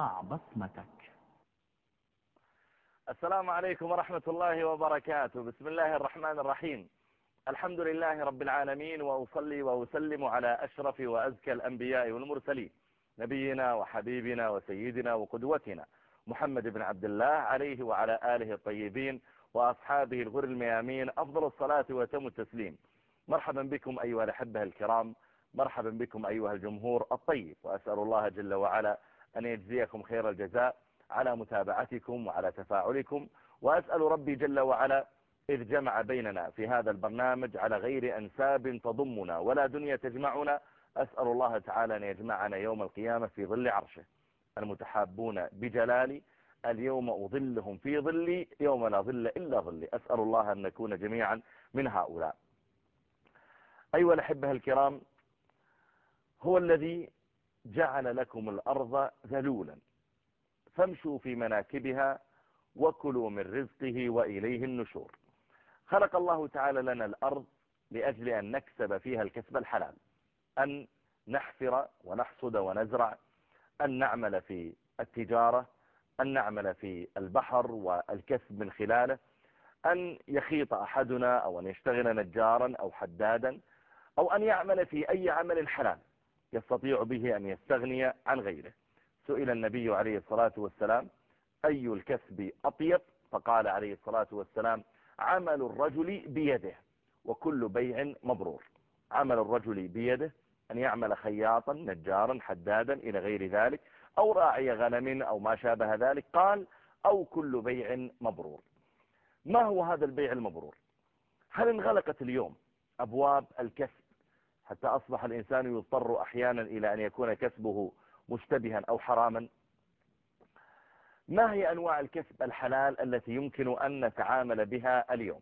بصمتك. السلام عليكم ورحمة الله وبركاته. بسم الله الرحمن الرحيم. الحمد لله رب العالمين وأصلي وأسلم على أشرف وأزكى الأنبياء والمرسلين نبينا وحبيبنا وسيدنا وقدوتنا محمد بن عبد الله عليه وعلى آله الطيبين وأصحابه الغر الميامين. أفضل الصلاة وتم التسليم. مرحبا بكم أيها الأحبة الكرام. مرحبا بكم أيها الجمهور الطيب. وأسأل الله جل وعلا أن يجزيكم خير الجزاء على متابعتكم وعلى تفاعلكم وأسأل ربي جل وعلا إذ جمع بيننا في هذا البرنامج على غير أنساب تضمنا ولا دنيا تجمعنا أسأل الله تعالى أن يجمعنا يوم القيامة في ظل عرشه. المتحابون بجلالي اليوم أظلهم في ظلي يوم لا ظل إلا ظلي. أسأل الله أن نكون جميعا من هؤلاء. أيها الأحبة الكرام هو الذي جعل لكم الأرض ذلولا. فامشوا في مناكبها وكلوا من رزقه وإليه النشور. خلق الله تعالى لنا الأرض لأجل أن نكسب فيها الكسب الحلال أن نحفر ونحصد ونزرع أن نعمل في التجارة أن نعمل في البحر والكسب من خلاله أن يخيط أحدنا أو أن يشتغل نجارا أو حدادا أو أن يعمل في أي عمل حلال. يستطيع به أن يستغني عن غيره. سئل النبي عليه الصلاة والسلام أي الكسب أطيب؟ فقال عليه الصلاة والسلام عمل الرجل بيده وكل بيع مبرور. عمل الرجل بيده أن يعمل خياطا نجارا حدادا إلى غير ذلك أو راعي غنم أو ما شابه ذلك قال أو كل بيع مبرور. ما هو هذا البيع المبرور؟ هل انغلقت اليوم أبواب الكسب حتى أصبح الإنسان يضطر أحيانا إلى أن يكون كسبه مشتبها أو حراما. ما هي أنواع الكسب الحلال التي يمكن أن نتعامل بها اليوم؟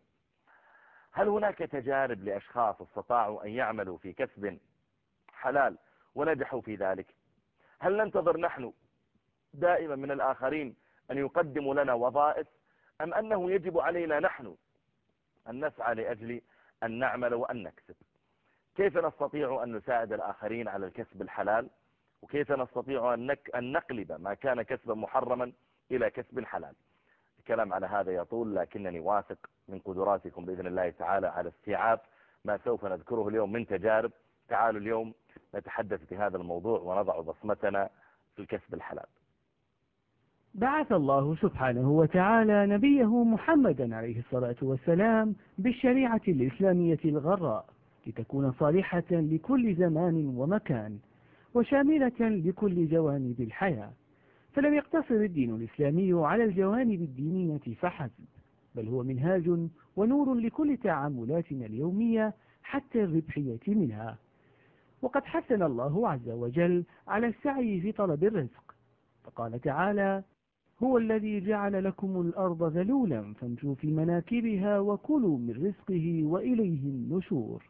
هل هناك تجارب لأشخاص استطاعوا أن يعملوا في كسب حلال ونجحوا في ذلك؟ هل ننتظر نحن دائما من الآخرين أن يقدموا لنا وظائف أم أنه يجب علينا نحن أن نسعى لأجل أن نعمل وأن نكسب؟ كيف نستطيع أن نساعد الآخرين على الكسب الحلال؟ وكيف نستطيع أن نقلب ما كان كسبا محرما إلى كسب حلال؟ الكلام على هذا يطول لكنني واثق من قدراتكم بإذن الله تعالى على استيعاب ما سوف نذكره اليوم من تجارب. تعالوا اليوم نتحدث في هذا الموضوع ونضع بصمتنا في الكسب الحلال. بعث الله سبحانه وتعالى نبيه محمدا عليه الصلاة والسلام بالشريعة الإسلامية الغراء. لتكون صالحة لكل زمان ومكان وشاملة لكل جوانب الحياة. فلم يقتصر الدين الإسلامي على الجوانب الدينية فحسب بل هو منهاج ونور لكل تعاملاتنا اليومية حتى الربحية منها. وقد حسن الله عز وجل على السعي في طلب الرزق فقال تعالى هو الذي جعل لكم الأرض ذلولا فامشوا في مناكبها وكلوا من رزقه وإليه النشور.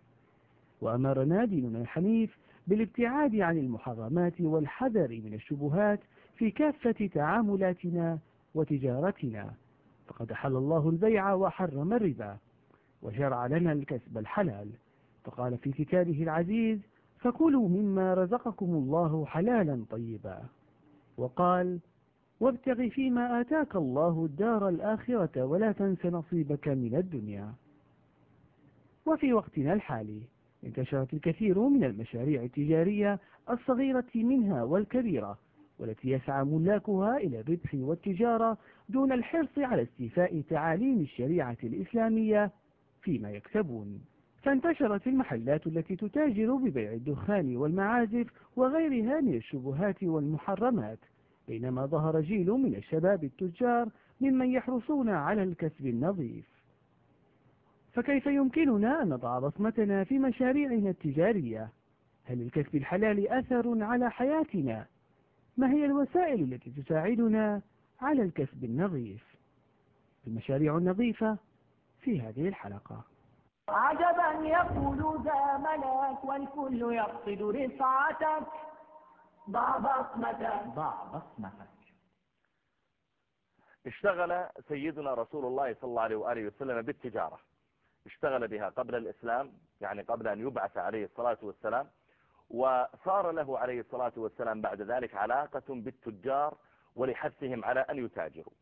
وأمرنا ديننا الحنيف بالابتعاد عن المحرمات والحذر من الشبهات في كافة تعاملاتنا وتجارتنا. فقد حل الله البيع وحرم الربا وشرع لنا الكسب الحلال. فقال في كتابه العزيز فكلوا مما رزقكم الله حلالا طيبا وقال وابتغ فيما آتاك الله الدار الآخرة ولا تنس نصيبك من الدنيا وفي وقتنا الحالي انتشرت الكثير من المشاريع التجارية الصغيرة منها والكبيرة والتي يسعى ملاكها إلى الربح والتجارة دون الحرص على استيفاء تعاليم الشريعة الإسلامية فيما يكسبون. فانتشرت المحلات التي تتاجر ببيع الدخان والمعازف وغيرها من الشبهات والمحرمات بينما ظهر جيل من الشباب التجار ممن يحرصون على الكسب النظيف. فكيف يمكننا أن نضع بصمتنا في مشاريعنا التجارية؟ هل الكسب الحلال أثر على حياتنا؟ ما هي الوسائل التي تساعدنا على الكسب النظيف؟ المشاريع النظيفة في هذه الحلقة عجبا يقول ذا ملاك والكل يقصد رفعتك ضع بصمتك ضع بصمتك اشتغل سيدنا رسول الله صلى الله عليه وآله وسلم بالتجارة اشتغل بها قبل الإسلام يعني قبل أن يبعث عليه الصلاة والسلام وصار له عليه الصلاة والسلام بعد ذلك علاقة بالتجار ولحثهم على أن يتاجروا.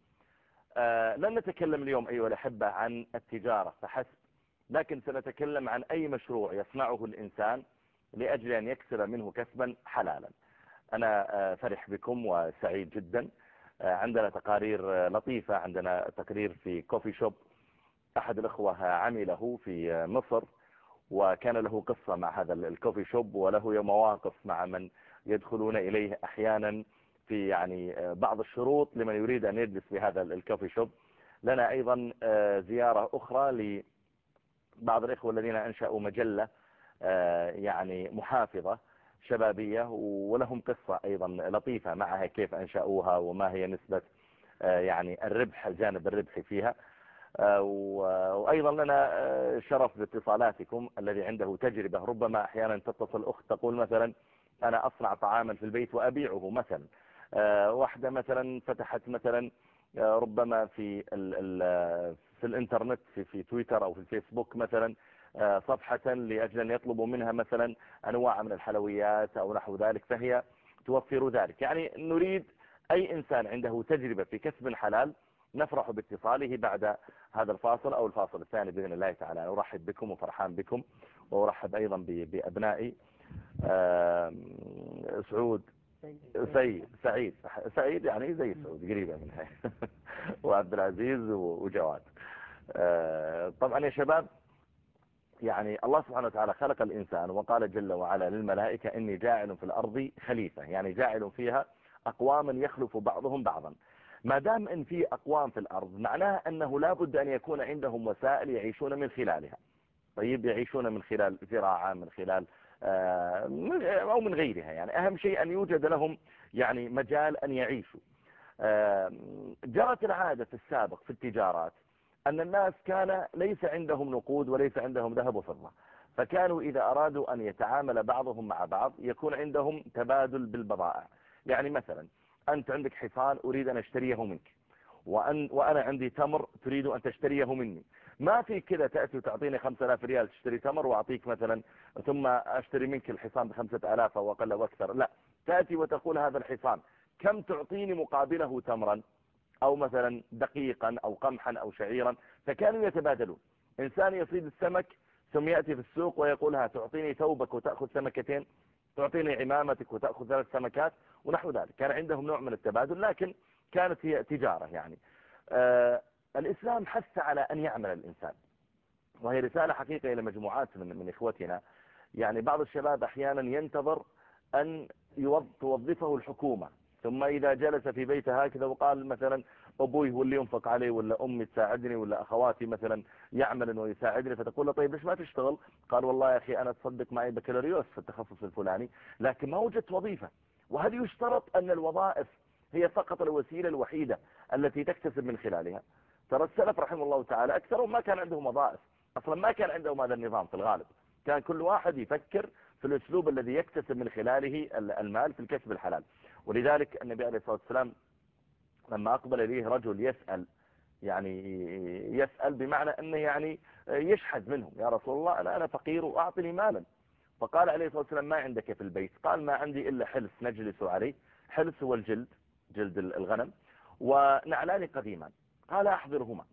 آه لن نتكلم اليوم أيها الأحبة عن التجارة فحسب لكن سنتكلم عن أي مشروع يصنعه الإنسان لأجل أن يكسب منه كسبا حلالا. أنا آه فرح بكم وسعيد جدا. آه عندنا تقارير لطيفة عندنا تقرير في كوفي شوب أحد الأخوة عمله في مصر وكان له قصة مع هذا الكوفي شوب وله مواقف مع من يدخلون إليه أحيانا في يعني بعض الشروط لمن يريد أن يجلس في هذا الكوفي شوب. لنا أيضا زيارة أخرى لبعض الإخوة الذين أنشأوا مجلة يعني محافظة شبابية ولهم قصة أيضا لطيفة معها كيف أنشأوها وما هي نسبة يعني الربح الجانب الربحي فيها. وأيضا لنا شرف باتصالاتكم الذي عنده تجربة. ربما أحيانا تتصل أخت تقول مثلا أنا أصنع طعاما في البيت وأبيعه مثلا. واحدة مثلا فتحت مثلا ربما في في الإنترنت في, في تويتر أو في الفيسبوك مثلا صفحة لأجل أن يطلبوا منها مثلا أنواع من الحلويات أو نحو ذلك فهي توفر ذلك. يعني نريد أي إنسان عنده تجربة في كسب حلال نفرح باتصاله بعد هذا الفاصل أو الفاصل الثاني بإذن الله تعالى. أرحب بكم وفرحان بكم وأرحب أيضا بأبنائي سعود سيد سعيد سعيد يعني زي سعود قريبة منها وعبد العزيز وجواد. طبعا يا شباب يعني الله سبحانه وتعالى خلق الإنسان وقال جل وعلا للملائكة إني جاعل في الأرض خليفة يعني جاعل فيها أقواما يخلف بعضهم بعضا. ما دام إن في أقوام في الأرض معناها أنه لابد أن يكون عندهم وسائل يعيشون من خلالها. طيب يعيشون من خلال زراعة من خلال أو من غيرها. يعني أهم شيء أن يوجد لهم يعني مجال أن يعيشوا. جرت العادة في السابق في التجارات أن الناس كان ليس عندهم نقود وليس عندهم ذهب وفضة. فكانوا إذا أرادوا أن يتعامل بعضهم مع بعض يكون عندهم تبادل بالبضائع. يعني مثلا أنت عندك حصان أريد أن أشتريه منك. وأن وأنا عندي تمر تريد أن تشتريه مني. ما في كذا تأتي وتعطيني خمسة آلاف ريال تشتري تمر وأعطيك مثلا ثم أشتري منك الحصان بخمسة آلاف أو أقل أو أكثر. لا تأتي وتقول هذا الحصان. كم تعطيني مقابله تمرا؟ أو مثلا دقيقا أو قمحا أو شعيرا. فكانوا يتبادلون. إنسان يصيد السمك ثم يأتي في السوق ويقولها تعطيني ثوبك وتأخذ سمكتين؟ تعطيني عمامتك وتأخذ ثلاث سمكات ونحو ذلك. كان عندهم نوع من التبادل لكن كانت هي تجارة يعني. آه الإسلام حث على أن يعمل الإنسان. وهي رسالة حقيقة إلى مجموعات من, من إخوتنا. يعني بعض الشباب أحيانا ينتظر أن توظفه الحكومة. ثم إذا جلس في بيته هكذا وقال مثلا أبوي هو اللي ينفق علي ولا أمي تساعدني ولا أخواتي مثلا يعمل ويساعدني فتقول له طيب ليش ما تشتغل؟ قال والله يا أخي أنا تصدق معي بكالوريوس في التخصص الفلاني لكن ما وجدت وظيفة. وهل يشترط أن الوظائف هي فقط الوسيلة الوحيدة التي تكتسب من خلالها؟ ترى السلف رحمه الله تعالى أكثرهم ما كان عندهم وظائف أصلا ما كان عندهم هذا النظام في الغالب. كان كل واحد يفكر في الأسلوب الذي يكتسب من خلاله المال في الكسب الحلال. ولذلك النبي عليه الصلاة والسلام لما أقبل إليه رجل يسأل يعني يسأل بمعنى أنه يعني يشحد منهم يا رسول الله أنا, أنا فقير وأعطني مالا. فقال عليه الصلاة والسلام ما عندك في البيت؟ قال ما عندي إلا حلس نجلس عليه حلس هو الجلد جلد الغنم ونعلان قديما. قال أحضرهما.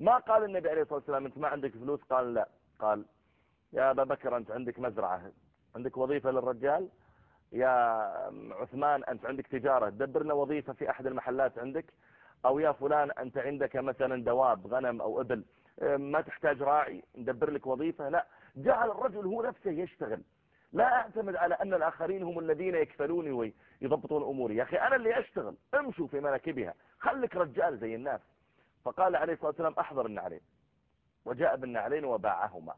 ما قال النبي عليه الصلاة والسلام أنت ما عندك فلوس؟ قال لا. قال يا أبا بكر أنت عندك مزرعة عندك وظيفة للرجال؟ يا عثمان أنت عندك تجارة دبرنا وظيفة في أحد المحلات عندك؟ أو يا فلان أنت عندك مثلا دواب غنم أو إبل ما تحتاج راعي ندبر لك وظيفة؟ لا. جعل الرجل هو نفسه يشتغل. لا أعتمد على أن الآخرين هم الذين يكفلوني ويضبطون أموري. يا أخي أنا اللي أشتغل. امشوا في مناكبها. خليك رجال زي الناس. فقال عليه الصلاة والسلام أحضر النعلين. وجاء بالنعلين وباعهما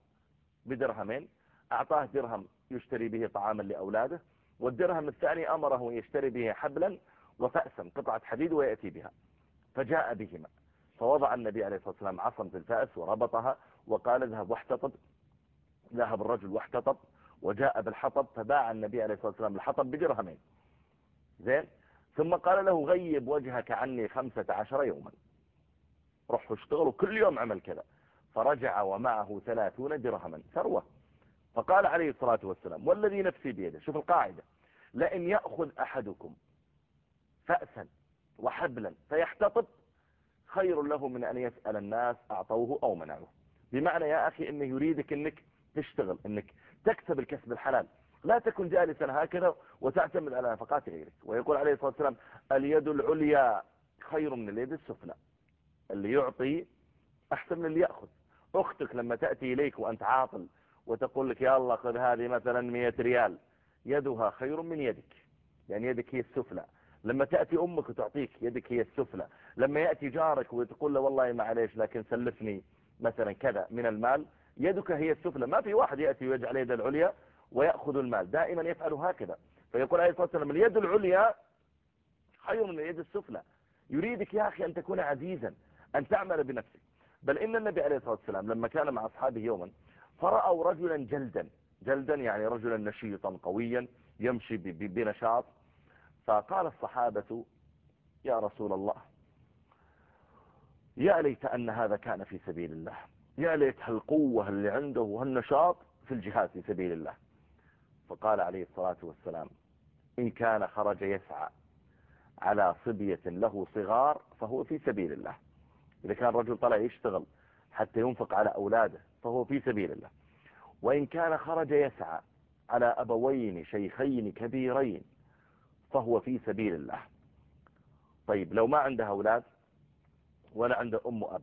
بدرهمين. أعطاه درهم يشتري به طعاما لأولاده. والدرهم الثاني أمره يشتري به حبلا وفأسا قطعة حديد ويأتي بها. فجاء بهما. فوضع النبي عليه الصلاة والسلام عصا في الفأس وربطها وقال اذهب واحتطب. ذهب الرجل واحتطب وجاء بالحطب فباع النبي عليه الصلاة والسلام الحطب بدرهمين. زين؟ ثم قال له غيب وجهك عني خمسة عشر يوما. روحوا اشتغلوا كل يوم عمل كذا. فرجع ومعه ثلاثون درهما. ثروة. فقال عليه الصلاة والسلام والذي نفسي بيده شوف القاعدة لئن يأخذ أحدكم فأسا وحبلا فيحتطب خير له من أن يسأل الناس أعطوه أو منعوه. بمعنى يا أخي إنه يريدك إنك تشتغل إنك تكسب الكسب الحلال. لا تكن جالسا هكذا وتعتمد على نفقات غيرك. ويقول عليه الصلاة والسلام اليد العليا خير من اليد السفلى. اللي يعطي أحسن من اللي يأخذ. أختك لما تأتي إليك وأنت عاطل وتقول لك يا الله خذ هذه مثلا 100 ريال. يدها خير من يدك. يعني يدك هي السفلى لما تأتي أمك وتعطيك يدك هي السفلى لما يأتي جارك وتقول له والله معليش لكن سلفني مثلا كذا من المال يدك هي السفلى ما في واحد يأتي ويجعل يد العليا ويأخذ المال. دائما يفعل هكذا. فيقول عليه الصلاة والسلام اليد العليا خير من اليد السفلى يريدك يا أخي أن تكون عزيزا أن تعمل بنفسك. بل إن النبي عليه الصلاة والسلام لما كان مع أصحابه يوما فرأوا رجلا جلدا جلدا يعني رجلا نشيطا قويا يمشي بنشاط. فقال الصحابة يا رسول الله يا ليت أن هذا كان في سبيل الله. يا ليت هالقوة اللي عنده وهالنشاط في الجهاد في سبيل الله. فقال عليه الصلاة والسلام إن كان خرج يسعى على صبية له صغار فهو في سبيل الله. إذا كان رجل طلع يشتغل حتى ينفق على أولاده فهو في سبيل الله. وإن كان خرج يسعى على أبوين شيخين كبيرين فهو في سبيل الله. طيب لو ما عنده أولاد ولا عنده أم وأب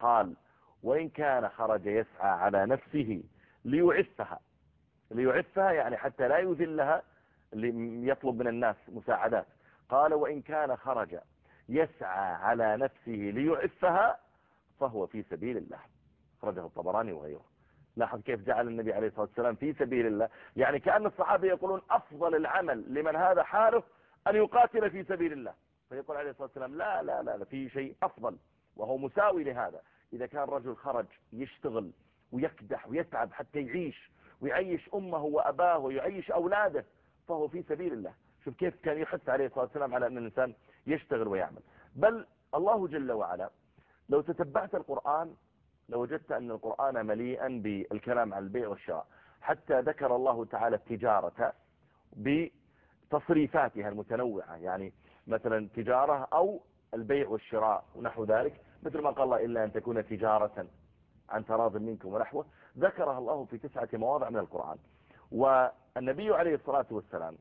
قال وإن كان خرج يسعى على نفسه ليعفها. ليعفها يعني حتى لا يذلها يطلب من الناس مساعدات. قال وإن كان خرج يسعى على نفسه ليعفها فهو في سبيل الله. خرجه الطبراني وغيره. لاحظ كيف جعل النبي عليه الصلاة والسلام في سبيل الله. يعني كأن الصحابة يقولون أفضل العمل لمن هذا حاله أن يقاتل في سبيل الله. فيقول عليه الصلاة والسلام لا لا لا, لا في شيء أفضل وهو مساوي لهذا. إذا كان رجل خرج يشتغل ويكدح ويتعب حتى يعيش ويعيش أمه وأباه ويعيش أولاده فهو في سبيل الله. شوف كيف كان يحث عليه الصلاة والسلام على أن الإنسان يشتغل ويعمل. بل الله جل وعلا لو تتبعت القرآن لوجدت أن القرآن مليئا بالكلام عن البيع والشراء. حتى ذكر الله تعالى التجارة بتصريفاتها المتنوعة يعني مثلا تجارة أو البيع والشراء ونحو ذلك مثل ما قال الله إلا أن تكون تجارة عن تراض منكم ونحوه. ذكرها الله في تسعة مواضع من القرآن. والنبي عليه الصلاة والسلام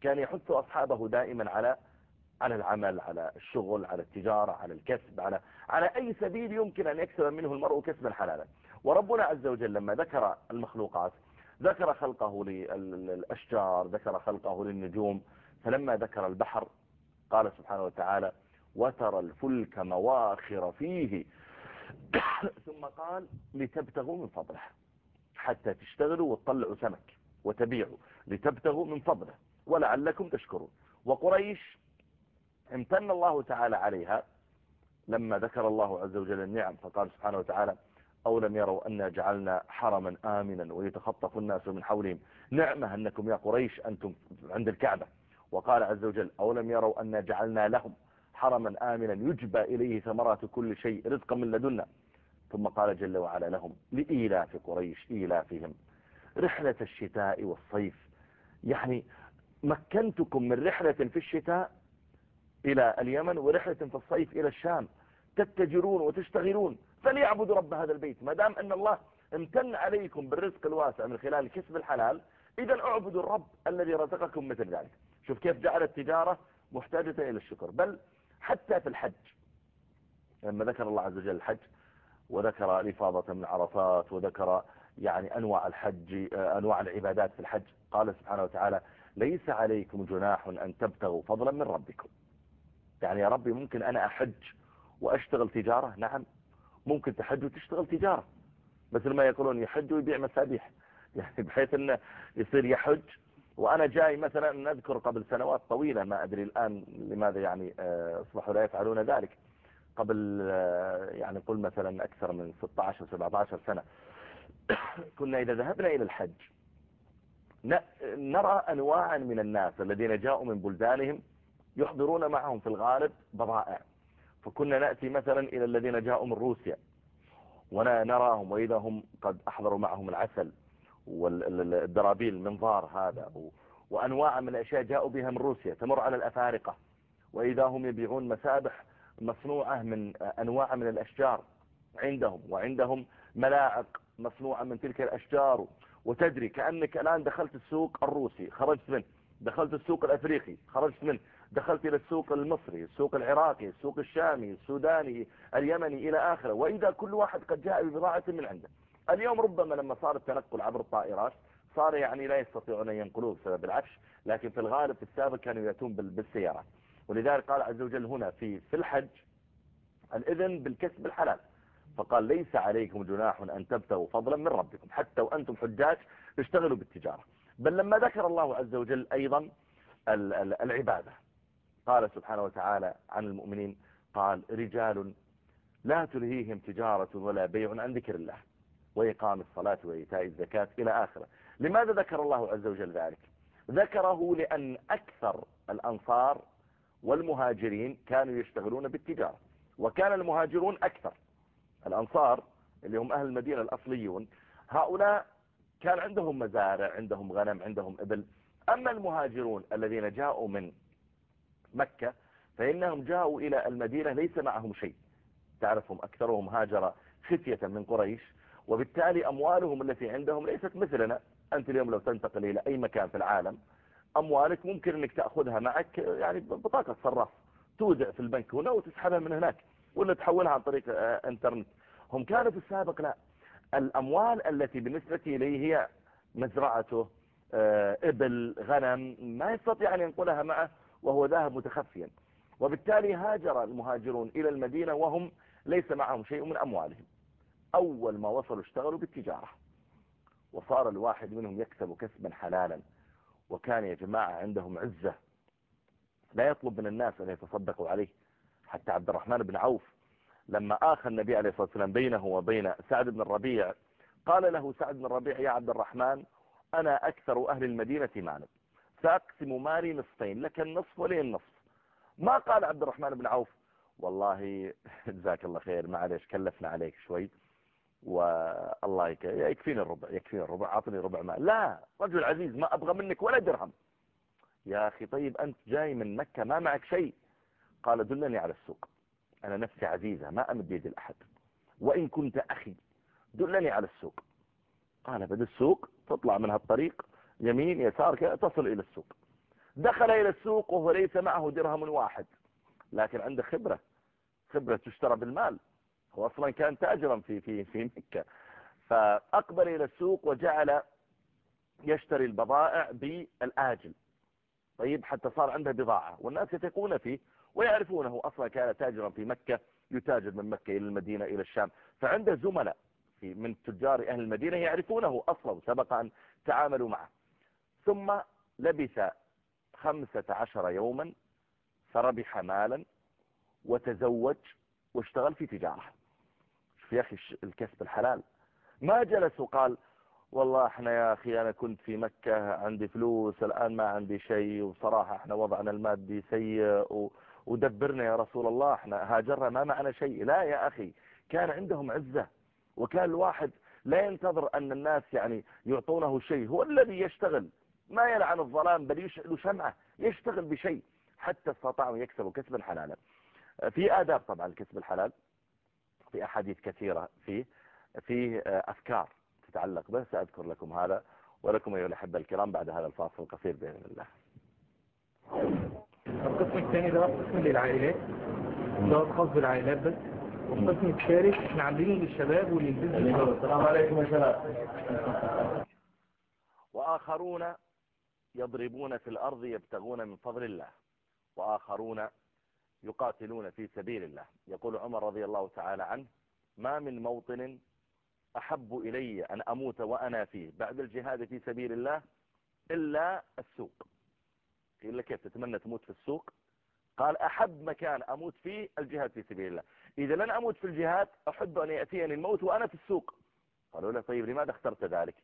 كان يحث أصحابه دائما على على العمل على الشغل على التجارة على الكسب على على أي سبيل يمكن أن يكسب منه المرء كسبا حلالا. وربنا عز وجل لما ذكر المخلوقات ذكر خلقه للأشجار ذكر خلقه للنجوم فلما ذكر البحر قال سبحانه وتعالى وترى الفلك مواخر فيه. ثم قال لتبتغوا من فضله حتى تشتغلوا وتطلعوا سمك وتبيعوا لتبتغوا من فضله ولعلكم تشكرون. وقريش امتن الله تعالى عليها لما ذكر الله عز وجل النعم فقال سبحانه وتعالى أو لم يروا أن جعلنا حرما آمنا ويتخطف الناس من حولهم؟ نعمة أنكم يا قريش أنتم عند الكعبة. وقال عز وجل أو لم يروا أن جعلنا لهم حرما آمنا يجبى إليه ثمرات كل شيء رزقا من لدنا؟ ثم قال جل وعلا لهم لإيلاف قريش إيلافهم. رحلة الشتاء والصيف يعني مكنتكم من رحلة في الشتاء إلى اليمن ورحلة في الصيف إلى الشام تتجرون وتشتغلون فليعبدوا رب هذا البيت. ما دام أن الله امتن عليكم بالرزق الواسع من خلال كسب الحلال إذا اعبدوا الرب الذي رزقكم مثل ذلك. شوف كيف جعل التجارة محتاجة إلى الشكر. بل حتى في الحج لما ذكر الله عز وجل الحج وذكر الإفاضة من عرفات وذكر يعني أنواع الحج أنواع العبادات في الحج قال سبحانه وتعالى ليس عليكم جناح أن تبتغوا فضلا من ربكم. يعني يا ربي ممكن أنا أحج وأشتغل تجارة؟ نعم. ممكن تحج وتشتغل تجارة. مثل ما يقولون يحج ويبيع مسابيح. يعني بحيث أنه يصير يحج. وأنا جاي مثلا نذكر قبل سنوات طويلة ما أدري الآن لماذا يعني آه، أصبحوا لا يفعلون ذلك. قبل آه، يعني قل مثلا أكثر من 16 17 سنة. كنا إذا ذهبنا إلى الحج نرى أنواعا من الناس الذين جاءوا من بلدانهم يحضرون معهم في الغالب بضائع فكنا نأتي مثلا إلى الذين جاءوا من روسيا. ونراهم وإذا هم قد أحضروا معهم العسل والدرابيل المنظار هذا وأنواع من الأشياء جاءوا بها من روسيا. تمر على الأفارقة. وإذا هم يبيعون مسابح مصنوعة من أنواع من الأشجار عندهم وعندهم ملاعق مصنوعة من تلك الأشجار. وتدري كأنك الآن دخلت السوق الروسي خرجت منه دخلت السوق الأفريقي خرجت منه دخلت إلى السوق المصري السوق العراقي السوق الشامي السوداني اليمني إلى آخره. وإذا كل واحد قد جاء ببضاعة من عنده. اليوم ربما لما صار التنقل عبر الطائرات صار يعني لا يستطيعون أن ينقلوه بسبب العفش لكن في الغالب في السابق كانوا يأتون بالسيارات. ولذلك قال عز وجل هنا في في الحج الإذن بالكسب الحلال. فقال ليس عليكم جناح أن تبتغوا فضلا من ربكم حتى وأنتم حجاج اشتغلوا بالتجارة. بل لما ذكر الله عز وجل أيضا العبادة قال سبحانه وتعالى عن المؤمنين قال رجال لا تلهيهم تجارة ولا بيع عن ذكر الله وإقام الصلاة وإيتاء الزكاة إلى آخره. لماذا ذكر الله عز وجل ذلك؟ ذكره لأن أكثر الأنصار والمهاجرين كانوا يشتغلون بالتجارة وكان المهاجرون أكثر. الأنصار اللي هم أهل المدينة الأصليون هؤلاء كان عندهم مزارع عندهم غنم عندهم إبل. أما المهاجرون الذين جاءوا من مكة فإنهم جاءوا إلى المدينة ليس معهم شيء. تعرفهم أكثرهم هاجر خفية من قريش وبالتالي أموالهم التي عندهم ليست مثلنا. أنت اليوم لو تنتقل إلى أي مكان في العالم أموالك ممكن أنك تأخذها معك يعني بطاقة صراف تودع في البنك هنا وتسحبها من هناك ولا تحولها عن طريق آه، إنترنت. هم كانوا في السابق لا. الأموال التي بالنسبة إليه هي مزرعته آه، إبل غنم ما يستطيع أن ينقلها معه. وهو ذاهب متخفيا. وبالتالي هاجر المهاجرون إلى المدينة وهم ليس معهم شيء من أموالهم. أول ما وصلوا اشتغلوا بالتجارة. وصار الواحد منهم يكسب كسبا حلالا. وكان يا جماعة عندهم عزة. لا يطلب من الناس أن يتصدقوا عليه. حتى عبد الرحمن بن عوف لما آخى النبي عليه الصلاة والسلام بينه وبين سعد بن الربيع قال له سعد بن الربيع يا عبد الرحمن أنا أكثر أهل المدينة مالا. سأقسم مالي نصفين لك النصف ولي النصف. ما قال عبد الرحمن بن عوف والله جزاك الله خير معلش كلفنا عليك شوي والله يكفيني الربع يكفيني الربع أعطني ربع مال. لا رجل عزيز ما أبغى منك ولا درهم. يا أخي طيب أنت جاي من مكة ما معك شيء. قال دلني على السوق. أنا نفسي عزيزة ما أمد يدي لأحد. وإن كنت أخي دلني على السوق. قال بدا السوق تطلع من هالطريق. يمين يسار تصل إلى السوق. دخل إلى السوق وهو ليس معه درهم واحد. لكن عنده خبرة. خبرة تشترى بالمال. هو أصلا كان تاجرا في في في مكة. فأقبل إلى السوق وجعل يشتري البضائع بالآجل. طيب حتى صار عنده بضاعة. والناس يثقون فيه ويعرفونه. أصلا كان تاجرا في مكة. يتاجر من مكة إلى المدينة إلى الشام. فعنده زملاء من تجار أهل المدينة يعرفونه. أصلا سبق أن تعاملوا معه. ثم لبث خمسة عشر يوما فربح مالا وتزوج واشتغل في تجارة. يا أخي الكسب الحلال. ما جلس وقال والله إحنا يا أخي أنا كنت في مكة عندي فلوس الآن ما عندي شيء وصراحة إحنا وضعنا المادي سيء ودبرنا يا رسول الله إحنا هاجرنا ما معنا شيء. لا يا أخي كان عندهم عزة. وكان الواحد لا ينتظر أن الناس يعني يعطونه شيء هو الذي يشتغل. ما يلعن الظلام بل يشعل شمعه يشتغل بشيء حتى استطاعوا يكسبوا كسبا حلالا في آداب طبعا الكسب الحلال في أحاديث كثيرة فيه فيه أفكار تتعلق به. سأذكر لكم هذا ولكم أيها الأحبة الكرام بعد هذا الفاصل القصير بإذن الله. القسم الثاني ده قسم للعائلات. ده خاص بالعائلات بس. والقسم الثالث إحنا عاملينه للشباب وللبزنس السلام عليكم يا شباب. وآخرون يضربون في الأرض يبتغون من فضل الله وآخرون يقاتلون في سبيل الله. يقول عمر رضي الله تعالى عنه ما من موطن أحب إلي أن أموت وأنا فيه بعد الجهاد في سبيل الله إلا السوق. لك كيف تتمنى تموت في السوق؟ قال أحب مكان أموت فيه الجهاد في سبيل الله. إذا لن أموت في الجهاد أحب أن يأتيني الموت وأنا في السوق. قالوا له طيب لماذا اخترت ذلك؟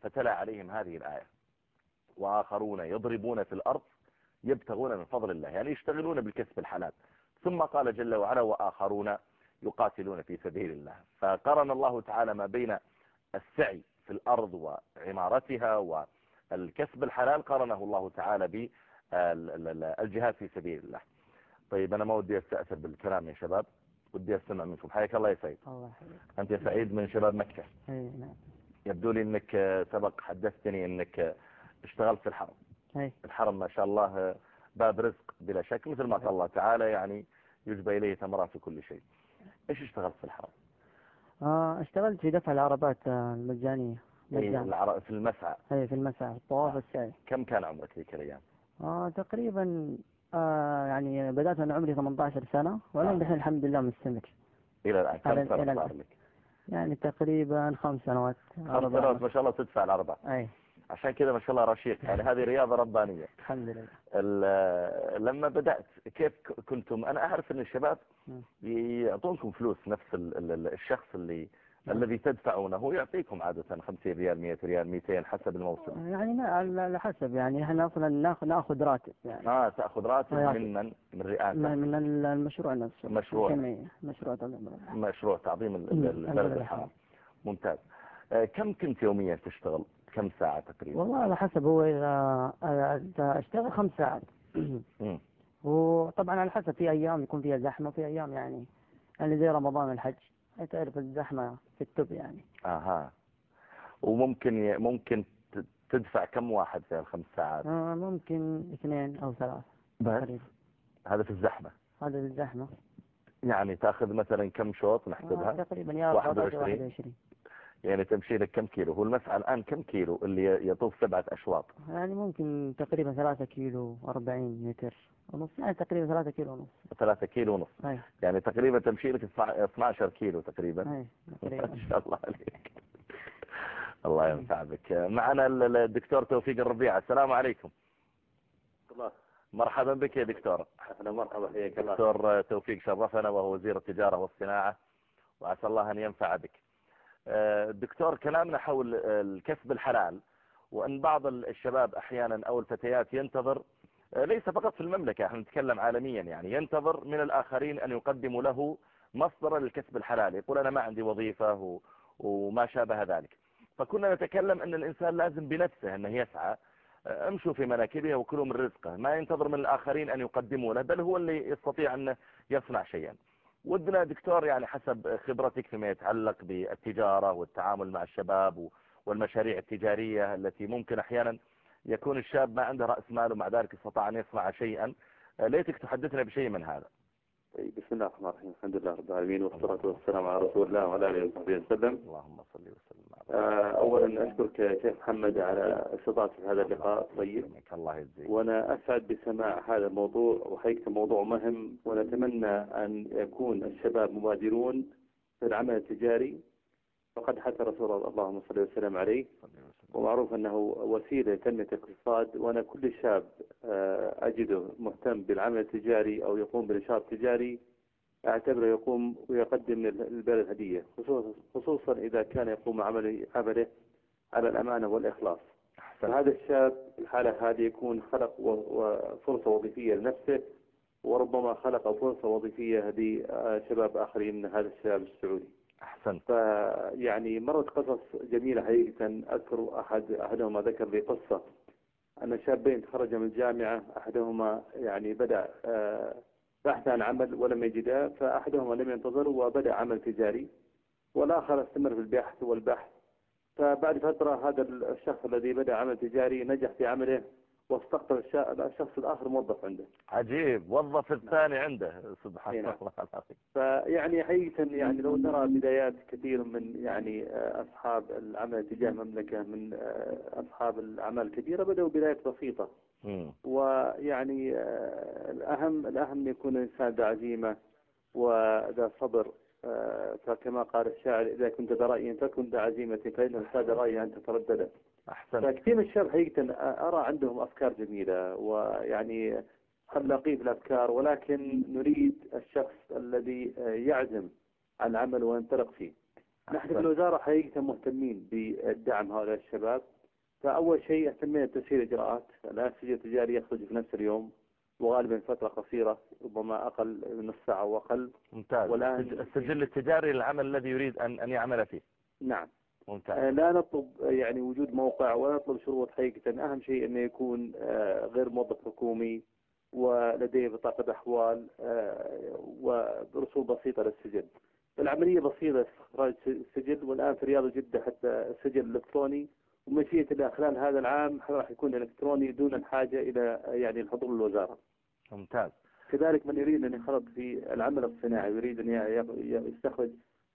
فتلا عليهم هذه الآية. وآخرون يضربون في الأرض يبتغون من فضل الله يعني يشتغلون بالكسب الحلال. ثم قال جل وعلا وآخرون يقاتلون في سبيل الله. فقرن الله تعالى ما بين السعي في الأرض وعمارتها والكسب الحلال قرنه الله تعالى بالجهاد في سبيل الله. طيب أنا ما ودي أستأثر بالكلام يا شباب ودي أستمع منكم. حياك الله يا سعيد. الله أنت يا سعيد من شباب مكة. اي نعم. يبدو لي أنك سبق حدثتني أنك اشتغلت في الحرم. اي الحرم ما شاء الله باب رزق بلا شك مثل ما قال الله تعالى يعني يجبى إليه ثمرات في كل شيء. إيش اشتغلت في الحرم؟ آه اشتغلت في دفع العربات آه، المجانية. إيه، العر- في المسعى. اي في المساء في الطواف السعي. كم كان عمرك ذيك الأيام؟ آه تقريبا آه يعني بدأت أنا عمري 18 سنة وأنا الحين الحمد لله مستمر. إلى الآن كم سنة صار. لك؟ يعني تقريبا خمس سنوات خمس سنوات ما شاء الله تدفع الأربعة أي. عشان كذا ما شاء الله رشيق يعني هذه رياضة ربانية الحمد لله لما بدأت كيف كنتم أنا أعرف أن الشباب. يعطونكم فلوس نفس ال- ال- ال- الشخص اللي. الذي تدفعونه يعطيكم عادة 50 ريال 100 ريال 200 حسب الموسم يعني ما على حسب يعني إحنا أصلا ناخذ نأخذ راتب يعني آه تأخذ راتب. من من من رئاسة من من المشروع نفسه مشروع. الجمعية مشروع تعليم مشروع تعظيم. ال- البلد الحرام. ممتاز آه، كم كنت يوميا تشتغل كم ساعة تقريبا؟ والله على حسب هو إذا أشتغل خمس ساعات. وطبعا على حسب في أيام يكون فيها زحمة في أيام يعني يعني زي رمضان الحج تعرف الزحمة في التب يعني. أها. وممكن ممكن تدفع كم واحد في الخمس ساعات؟ آه، ممكن اثنين أو ثلاث بس؟ تقريبا. هذا في الزحمة. هذا الزحمة. يعني تأخذ مثلا كم شوط آه، نحسبها تقريبا يا 21. 14 21 يعني تمشي لك كم كيلو؟ هو المسعى الآن كم كيلو اللي يطوف سبعة أشواط؟ يعني ممكن تقريبا ثلاثة كيلو 40 متر ونص يعني تقريبا ثلاثة كيلو ونص. ثلاثة كيلو ونص. أي يعني تقريبا تمشي لك 12 كيلو تقريبا. أي تقريبا. ما شاء الله عليك. الله ينفع بك معنا ال- الدكتور توفيق الربيع. السلام عليكم. الله. مرحبا بك يا دكتور. أهلا مرحبا حياك الله. دكتور توفيق شرفنا وهو وزير التجارة والصناعة وعسى الله أن ينفع بك. آه، دكتور كلامنا حول الكسب الحلال وأن بعض الشباب أحيانا أو الفتيات ينتظر آه، ليس فقط في المملكة إحنا نتكلم عالميا يعني ينتظر من الآخرين أن يقدموا له مصدرا للكسب الحلال يقول أنا ما عندي وظيفة وما شابه ذلك. فكنا نتكلم أن الإنسان لازم بنفسه أنه يسعى آه، امشوا في مناكبه وكلوا من رزقه ما ينتظر من الآخرين أن يقدموا له بل هو اللي يستطيع أن يصنع شيئا. ودنا دكتور يعني حسب خبرتك فيما يتعلق بالتجارة والتعامل مع الشباب والمشاريع التجارية التي ممكن أحيانا يكون الشاب ما عنده رأس مال ومع ذلك استطاع أن يصنع شيئا. آه، ليتك تحدثنا بشيء من هذا. طيب بسم الله الرحمن الرحيم. الحمد لله رب العالمين والصلاة والسلام على رسول الله وعلى آله وصحبه وسلم. اللهم صل وسلم آه، أولا أشكرك يا شيخ محمد على استضافتي هذا اللقاء. الطيب رسولك الله يجزيك وأنا أسعد بسماع هذا الموضوع وحقيقة موضوع مهم ونتمنى أن يكون الشباب مبادرون في العمل التجاري. فقد حث رسول الله اللهم صل وسلم عليه. ومعروف أنه وسيلة لتنمية الاقتصاد وأنا كل شاب آه، أجده مهتم بالعمل التجاري أو يقوم بنشاط تجاري أعتبره يقوم ويقدم للبلد هدية خصوصا, خصوصا إذا كان يقوم عمله عمله على الأمانة والإخلاص. فهذا الشاب في الحالة هذه يكون خلق وفرصة وظيفية لنفسه وربما خلق فرصة وظيفية لشباب آخرين من هذا الشباب السعودي. أحسن فيعني مرت قصص جميلة حقيقة. أذكر أحد أحدهما ذكر لي قصة. أن شابين تخرجا من الجامعة أحدهما يعني بدأ آه، بحث عن عمل ولم يجده فأحدهما لم ينتظر وبدأ عمل تجاري. والآخر استمر في البحث والبحث. فبعد فترة هذا الشخص الذي بدأ عمل تجاري نجح في عمله. واستقطب الش- الشخص الآخر موظف عنده. عجيب. وظف الثاني عنده. سبحان أي نعم. الله العظيم. فيعني حقيقة يعني لو ترى بدايات كثير من يعني آه، أصحاب العمل تجاه المملكة من آه، أصحاب الأعمال الكبيرة بدأوا بدايات بسيطة. ويعني آه، الأهم الأهم يكون الإنسان ذا عزيمة وذا صبر فكما قال الشاعر إذا كنت ذا رأي فكن ذا عزيمة فإن فساد الرأي أن تتردد. أحسن. فكثير من الشباب حقيقة أرى عندهم أفكار جميلة ويعني خلاقين في الأفكار ولكن نريد الشخص الذي يعزم على العمل وينطلق فيه. نحن في أحسن. الوزارة حقيقة مهتمين بدعم هؤلاء الشباب. فأول شيء اهتمينا بتسهيل الإجراءات. الآن السجل التجاري يخرج في نفس اليوم وغالبا فترة قصيرة ربما أقل من نص ساعة وأقل ممتاز. والآن- السج- السجل التجاري للعمل الذي يريد أن أن يعمل فيه. نعم. ممتاز. آه، لا نطلب آه، يعني وجود موقع ولا نطلب شروط حقيقة. أهم شيء أنه يكون آه، غير موظف حكومي ولديه بطاقة أحوال ورسوم بسيطة للسجل العملية بسيطة استخراج السجل والآن في رياض جدة حتى سجل إلكتروني ومشيئة الله خلال هذا العام راح يكون إلكتروني دون الحاجة إلى يعني الحضور الوزارة ممتاز. كذلك من يريد أن ينخرط في العمل الصناعي ويريد أن يستخرج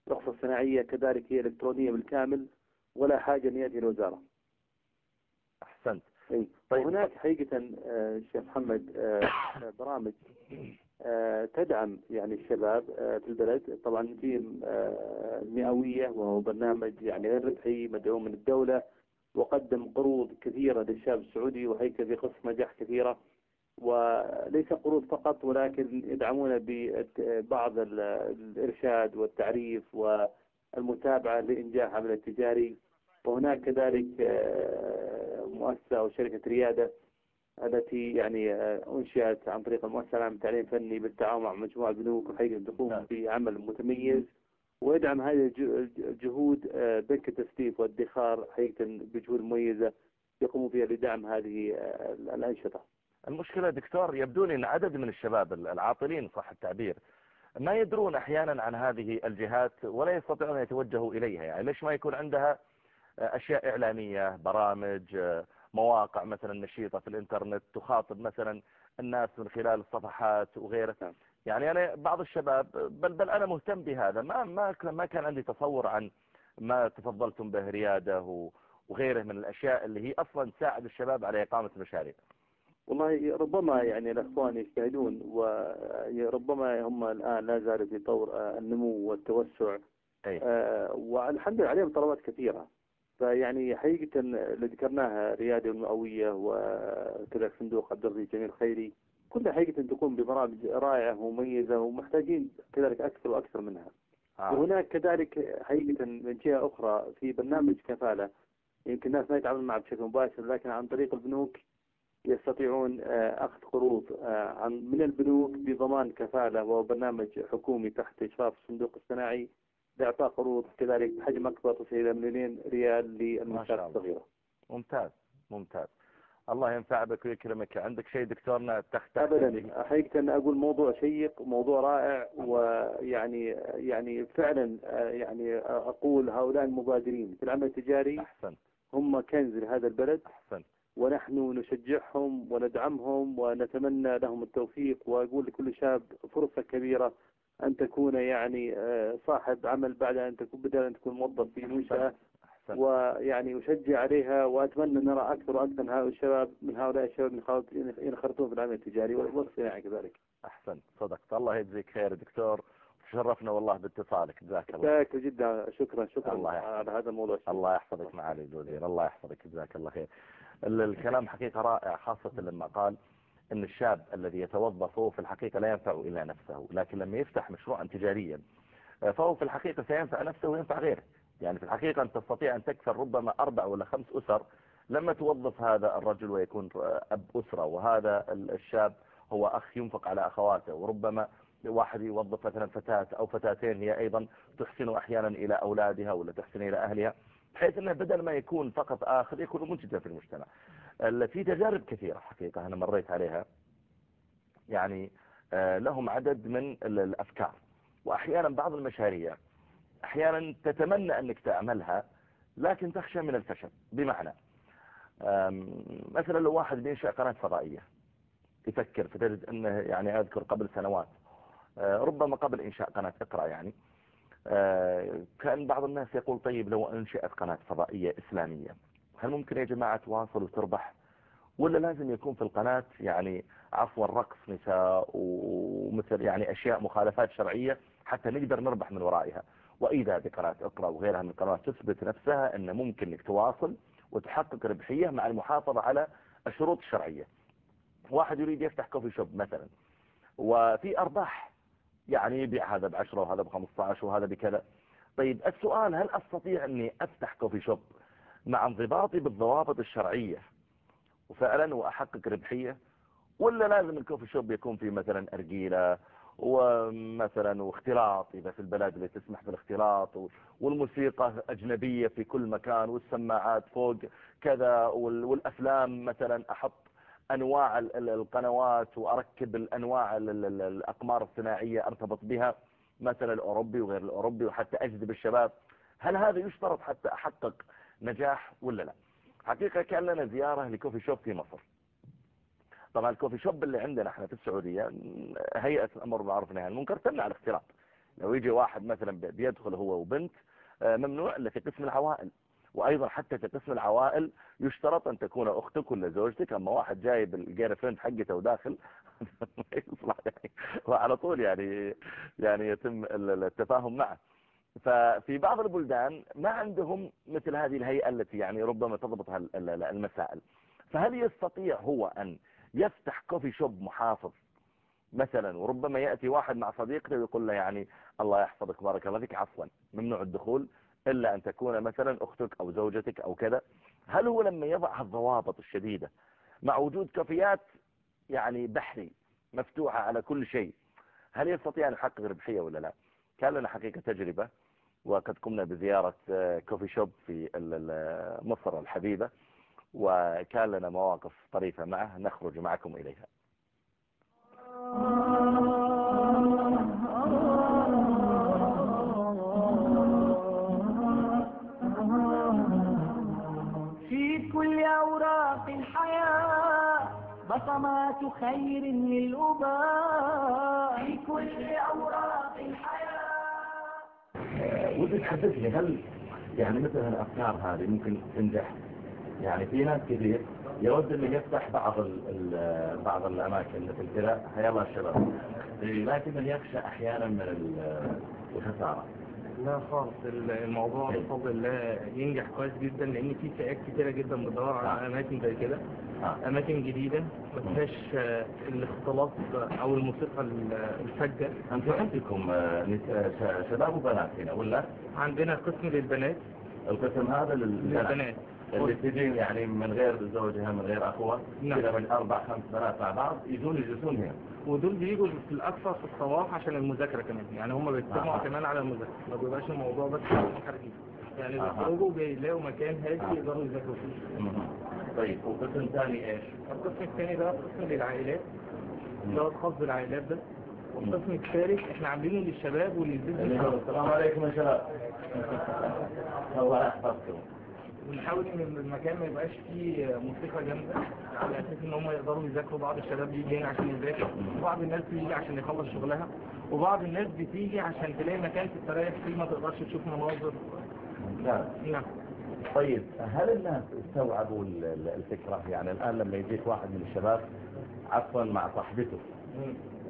رخصة صناعية كذلك هي إلكترونية بالكامل ولا حاجة أن يأتي الوزارة أحسنت أي. طيب. هناك حقيقة آه، شيخ محمد آه، برامج آه، تدعم يعني الشباب في البلد طبعا في مئوية وهو برنامج يعني غير ربحي مدعوم من الدولة وقدم قروض كثيرة للشاب السعودي وهيك بقصة نجاح كثيرة وليس قروض فقط ولكن يدعمون ببعض ال- الإرشاد والتعريف والمتابعة لإنجاح عمل التجاري. وهناك كذلك آه، مؤسسة أو شركة ريادة التي يعني آه، أنشئت عن طريق المؤسسة العامة للتعليم الفني بالتعاون مع مجموعة البنوك وحقيقة تقوم نعم. بعمل متميز. ويدعم هذه الج- الجهود آه، بنك التسليف والادخار حقيقة بجهود مميزة يقوم بها لدعم هذه الأنشطة. المشكلة دكتور يبدو لي أن عدد من الشباب العاطلين صح التعبير. ما يدرون أحيانا عن هذه الجهات ولا يستطيعون أن يتوجهوا إليها. يعني ليش ما يكون عندها أشياء إعلامية برامج مواقع مثلا نشيطة في الإنترنت تخاطب مثلا الناس من خلال الصفحات وغيره نعم. يعني أنا بعض الشباب بل, بل أنا مهتم بهذا. ما, ما, ما كان عندي تصور عن ما تفضلتم به ريادة وغيره من الأشياء اللي هي أصلا تساعد الشباب على إقامة مشاريع والله ربما يعني الأخوان يجتهدون وربما هم الآن لا زالوا في طور آه، النمو والتوسع أي. آه، والحمد لله عليهم طلبات كثيرة فيعني حقيقة اللي ذكرناها ريادة المئوية وكذلك صندوق عبد الرزيق جميل خيري كلها حقيقة تقوم ببرامج رائعة ومميزة ومحتاجين كذلك أكثر وأكثر منها آه. وهناك كذلك حقيقة من جهة أخرى في برنامج كفالة يمكن الناس ما يتعاملون معه بشكل مباشر لكن عن طريق البنوك يستطيعون آه، أخذ قروض آه، عن من البنوك بضمان كفالة وهو برنامج حكومي تحت إشراف الصندوق الصناعي لإعطاء قروض كذلك بحجم أكبر تصل إلى مليونين ريال للمنشآت. الصغيرة. ممتاز ممتاز. الله ينفع بك ويكرمك. عندك شيء دكتورنا تختار أبدا. حقيقة أن أقول موضوع شيق وموضوع رائع ويعني يعني فعلا آه، يعني أقول هؤلاء المبادرين في العمل التجاري أحسنت. هم كنز لهذا البلد. أحسنت. ونحن نشجعهم وندعمهم ونتمنى لهم التوفيق وأقول لكل شاب فرصة كبيرة أن تكون يعني آه، صاحب عمل بعد أن تكون بدل أن تكون موظف في منشأة ويعني أشجع عليها وأتمنى نرى أكثر وأكثر من هؤلاء الشباب من هؤلاء الشباب ينخرط- ينخرطون في العمل التجاري والصناعي كذلك. أحسنت صدقت الله يجزيك خير. دكتور تشرفنا والله باتصالك جزاك الله شاكر جدا شكرا شكرا الله. على هذا الموضوع. الله يحفظك معالي الوزير الله يحفظك جزاك الله خير. ال- الكلام حقيقة رائع خاصة لما قال إن الشاب الذي يتوظف هو في الحقيقة لا ينفع إلا نفسه لكن لما يفتح مشروعا تجاريا آه، فهو في الحقيقة سينفع نفسه وينفع غيره. يعني في الحقيقة أن تستطيع أن تكسر ربما أربع ولا خمس أسر لما توظف هذا الرجل ويكون أب أسرة وهذا ال- الشاب هو أخ ينفق على أخواته وربما واحد يوظف مثلا فتاة أو فتاتين هي أيضا تحسن أحيانا إلى أولادها ولا تحسن إلى أهلها بحيث أنه بدل ما يكون فقط آخر يكون منتجا في المجتمع. ال- في تجارب كثيرة حقيقة أنا مريت عليها. يعني آه، لهم عدد من ال- الأفكار. وأحيانا بعض المشاريع أحيانا تتمنى أنك تعملها لكن تخشى من الفشل. بمعنى مثلا لو واحد بينشأ قناة فضائية يفكر فتجد أنه يعني أذكر قبل سنوات ربما قبل إنشاء قناة اقرأ يعني. آه، كأن بعض الناس يقول طيب لو أنشأت قناة فضائية إسلامية هل ممكن يا جماعة تواصل وتربح؟ ولا لازم يكون في القناة يعني عفوا رقص نساء ومثل يعني أشياء مخالفات شرعية حتى نقدر نربح من ورائها. وإذا بقناة اقرأ وغيرها من القنوات تثبت نفسها أن ممكن إنك تواصل وتحقق ربحية مع المحافظة على الشروط الشرعية. واحد يريد يفتح كوفي شوب مثلا وفي أرباح يعني يبيع هذا بعشرة وهذا بخمسة وهذا بكذا. طيب السؤال هل أستطيع أني أفتح كوفي شوب مع انضباطي بالضوابط الشرعية وفعلا وأحقق ربحية؟ ولا لازم الكوفي شوب يكون فيه مثلا أرجيلة ومثلا واختلاط إذا في البلاد اللي تسمح بالاختلاط والموسيقى أجنبية في كل مكان والسماعات فوق كذا وال- والأفلام مثلا أحط ال- القنوات وأركب الأنواع ال- ال- ال- الأقمار الصناعية أرتبط بها مثلا الأوروبي وغير الأوروبي وحتى أجذب الشباب. هل هذا يشترط حتى أحقق نجاح ولا لا؟ حقيقة كان لنا زيارة ل coffee shop في مصر. طبعا ال coffee shop اللي عندنا إحنا في السعودية هيئة الأمر بالمعروف عن المنكر تمنع الاختلاط لو يجي واحد مثلا بي- بيدخل هو وبنت آه، ممنوع إلا في قسم العوائل. وأيضا حتى قسم العوائل يشترط أن تكون أختك ولا زوجتك. أما واحد جايب ال girlfriend حقته وداخل ما يصلح يعني. وعلى طول يعني يعني يتم ال- ال- التفاهم معه. ففي بعض البلدان ما عندهم مثل هذه الهيئة التي يعني ربما تضبط المسائل. فهل يستطيع هو أن يفتح كوفي شوب محافظ مثلا؟ وربما يأتي واحد مع صديقته ويقول له يعني الله يحفظك بارك الله فيك عفوا ممنوع الدخول. إلا أن تكون مثلا أختك أو زوجتك أو كذا. هل هو لما يضع الضوابط الشديدة مع وجود كافيات يعني بحري مفتوحة على كل شيء هل يستطيع أن يحقق ربحية ولا لا؟ كان لنا حقيقة تجربة وقد قمنا بزيارة آه، كوفي شوب في مصر الحبيبة وكان لنا مواقف طريفة معه نخرج معكم إليها. بصمات خير للأباء في كل أوراق الحياة. ودي تحدثني هل يعني مثل الأفكار هذه ممكن تنجح؟ يعني في ناس كثير يود إنه يفتح بعض ال ال بعض الأماكن مثل كذا حيالله الشباب. لكنه يخشى أحيانا من ال- الخسارة. لا خالص ال- الموضوع بفضل الله ينجح كويس جدا لأن في فئات كتيرة جدا بتدور على أماكن زي كده آه. أماكن جديدة ما فيهاش آه، الاختلاط أو الموسيقى ال- الفجة. أنتم عندكم آه، شباب وبنات هنا ولا؟ عندنا قسم للبنات. القسم هذا للبنات. للبنات. اللي تجي يعني من غير زوجها من غير اخوها نعم. كذا من أربع خمس بنات مع بعض يجون يجلسون هنا. ودول بيجوا في الاكثر في الصباح عشان المذاكرة كمان. يعني هم بيجتمعوا آه. كمان على المذاكرة. ما بيبقاش الموضوع بس خارجي يعني آه. بيخرجوا بيلاقوا مكان آه. هادي يقدروا يذاكروا فيه. طيب وقسم ثاني إيش؟ القسم الثاني ده قسم للعائلات. ده الخاص بالعائلات ده. والقسم الثالث إحنا عاملينه للشباب اللي هو السلام عليكم يا شباب. الله يحفظكم. ونحاول إن المكان ما يبقاش فيه موسيقى جامدة على أساس إن هم يقدروا يذاكروا بعض الشباب بيجي هنا عشان يذاكر وبعض الناس بيجي عشان يخلص شغلها وبعض الناس بتيجي عشان تلاقي مكان تستريح فيه ما تقدرش تشوف مناظر. نعم. نعم. طيب هل الناس استوعبوا ال- ال- الفكرة؟ يعني الآن لما يجيك واحد من الشباب عفوا مع صاحبته.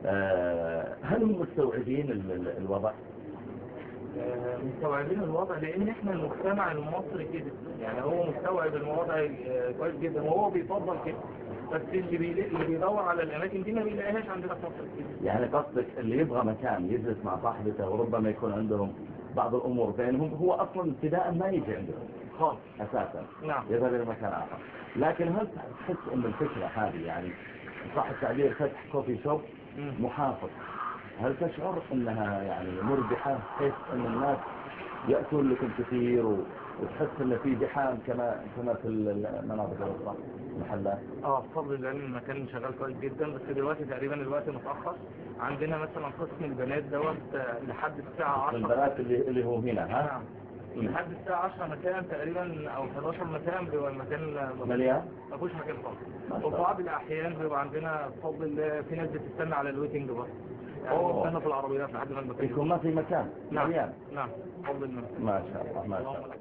آه، هل هم مستوعبين ال- ال- الوضع؟ مستوعبين الوضع لأن إحنا المجتمع المصري كده. يعني هو مستوعب الوضع آه، كويس جدا وهو بيفضل كده. بس اللي بيدور على الأماكن دي ما بيلاقيهاش عندنا في مصر كده يعني قصدك اللي يبغى مكان يجلس مع صاحبته وربما يكون عندهم بعض الأمور بينهم هو أصلا ابتداء ما يجي عندهم. خالص. أساسا. نعم. يذهب إلى مكان آخر. لكن هل تحس أن الفكرة هذه يعني صح التعبير فتح كوفي شوب. محافظ؟ هل تشعر انها يعني مربحة؟ بحيث أن الناس يأتون لكم كثير وتحس إن في زحام كما كما في المناطق الأخرى المحلات؟ آه بفضل الله المكان شغال كويس جدا بس دلوقتي تقريبا الوقت متأخر. عندنا مثلا قسم البنات دوت آه، لحد الساعة 10 البنات اللي اللي هو هنا ها؟ نعم. لحد الساعة 10 مساء تقريبا أو 11 مساء بيبقى المكان مليان؟ ما فيهوش مكان خالص. وفي بعض الأحيان بيبقى عندنا بفضل الله في ناس بتستنى على الويتنج بس. بتستنى في العربيات لحد ما المكان. يكون ما في مكان. نعم. مليان. نعم. بفضل الله ما شاء الله ما شاء الله.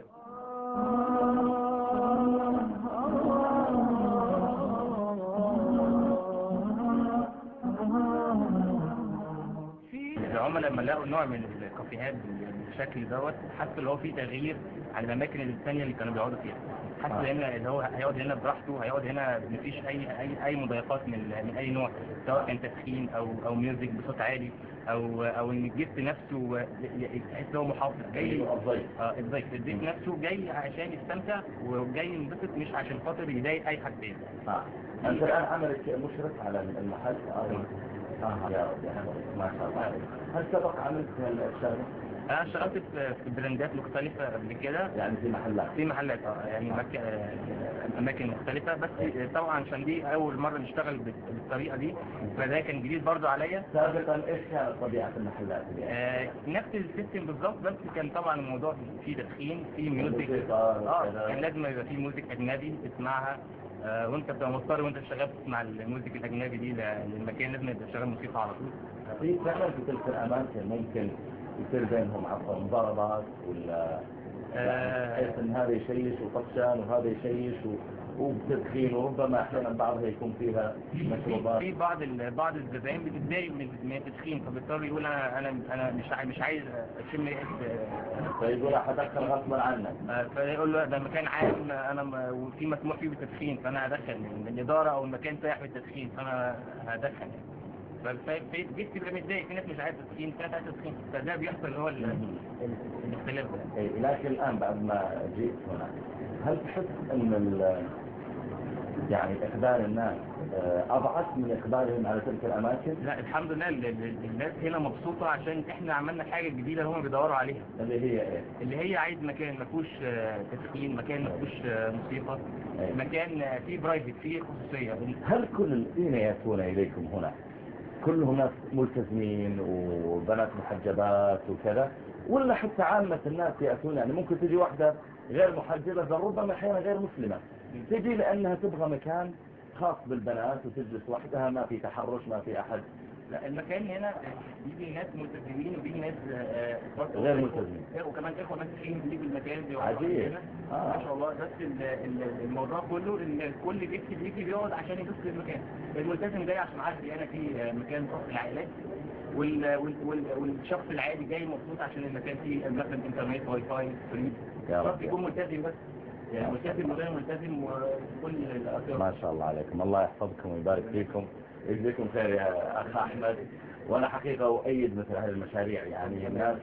العملاء لما لقوا نوع من الكافيهات بالشكل دوت حسوا اللي هو فيه تغيير عن الأماكن الثانية اللي كانوا بيقعدوا فيها. حسوا آه. هنا اللي هو هيقعد هنا براحته هيقعد هنا مفيش أي أي أي مضايقات من من أي نوع سواء كان تدخين أو أو music بصوت عالي أو أو إن ال guest نفسه تحس إن هو محافظ. جاي آه الضيف الضيف نفسه جاي عشان يستمتع وجاي ينبسط مش عشان خاطر يضايق أي حد تاني. آه. انت الان عملك مشرف على المحل. آه. آه. يا. ما شاء الله. هل سبق عملت هالاشياء أنا اشتغلت في براندات مختلفة قبل كده يعني في محلات في محلات آه يعني. آه، أماكن مختلفة بس طبعا عشان دي أول مرة نشتغل بال- بالطريقة دي فده كان جديد برضو عليا سابقا إيش كانت طبيعة المحلات دي؟ آه، نفس ال system بالظبط بس كان طبعا الموضوع فيه تدخين فيه music موسيقى آه. كان لازم يبقى فيه music أجنبي تسمعها آه، وأنت بتبقى مضطر وأنت شغال تسمع الموزيك الأجنبي دي للمكان لازم يبقى شغال موسيقى على طول في فعلا في تلك الأماكن ممكن يصير بينهم عفوا مضاربات ولا آه. بحيث إن هذا يشيش وطفشان وهذا يشيش وبتدخين وربما أحيانا بعضها يكون فيها في مشروبات. في بعض بعض الزبائن بتتضايق من التدخين فبيضطر يقول أنا أنا أنا مش عايز مش عايز أشم ريحة آه، فيقول حدخل غصبا عنك. آه، فيقول له ده مكان عام أنا وفي مسموح فيه بالتدخين فأنا هدخل الإدارة أو المكان سايح بالتدخين فأنا هدخل ففي في بتبقى متضايق في ناس مش عايزه تدخين في ناس عايزه تدخين فده بيحصل اللي هو ال- ال- الاختلاف ده. إيه، لكن الآن بعد ما جيت هنا هل تحس إن يعني اقبال الناس آه، أضعف من اقبالهم على تلك الأماكن؟ لا الحمد لله ال- ال- الناس هنا مبسوطة عشان إحنا عملنا حاجة جديدة هم بيدوروا عليها. اللي هي إيه؟ اللي هي عايز مكان ما فيهوش آه، تدخين مكان ما فيهوش آه، موسيقى أيوة. مكان فيه برايفت فيه خصوصية. هل كل الذين يأتون إليكم هنا؟ كلهم ناس ملتزمين وبنات محجبات وكذا. ولا حتى عامة الناس يأتون يعني ممكن تجي واحدة غير محجبة بل ربما أحيانا غير مسلمة. تجي لأنها تبغى مكان خاص بالبنات وتجلس وحدها ما في تحرش ما في أحد. لا المكان هنا بيجي ناس ملتزمين وبيجي ناس آه، برضه غير ملتزمين. إيه، وكمان إخوة مسيحيين بيجوا المكان. عندنا. آه. ما شاء الله بس ال- ال- الموضوع كله إن كل بيت بيجي بيقعد عشان يبص المكان الملتزم جاي عشان عارف ان أنا في آه، مكان خاص وال- والشخص العادي جاي مبسوط عشان المكان فيه مثلا إنترنت WiFi free. بس يكون ملتزم بس يعني ملتزم وغير ملتزم وكل الاثار ما شاء الله عليكم الله يحفظكم ويبارك فيكم يجزيكم خير يا أخ أحمد. وأنا حقيقة أؤيد مثل هذه المشاريع يعني الناس.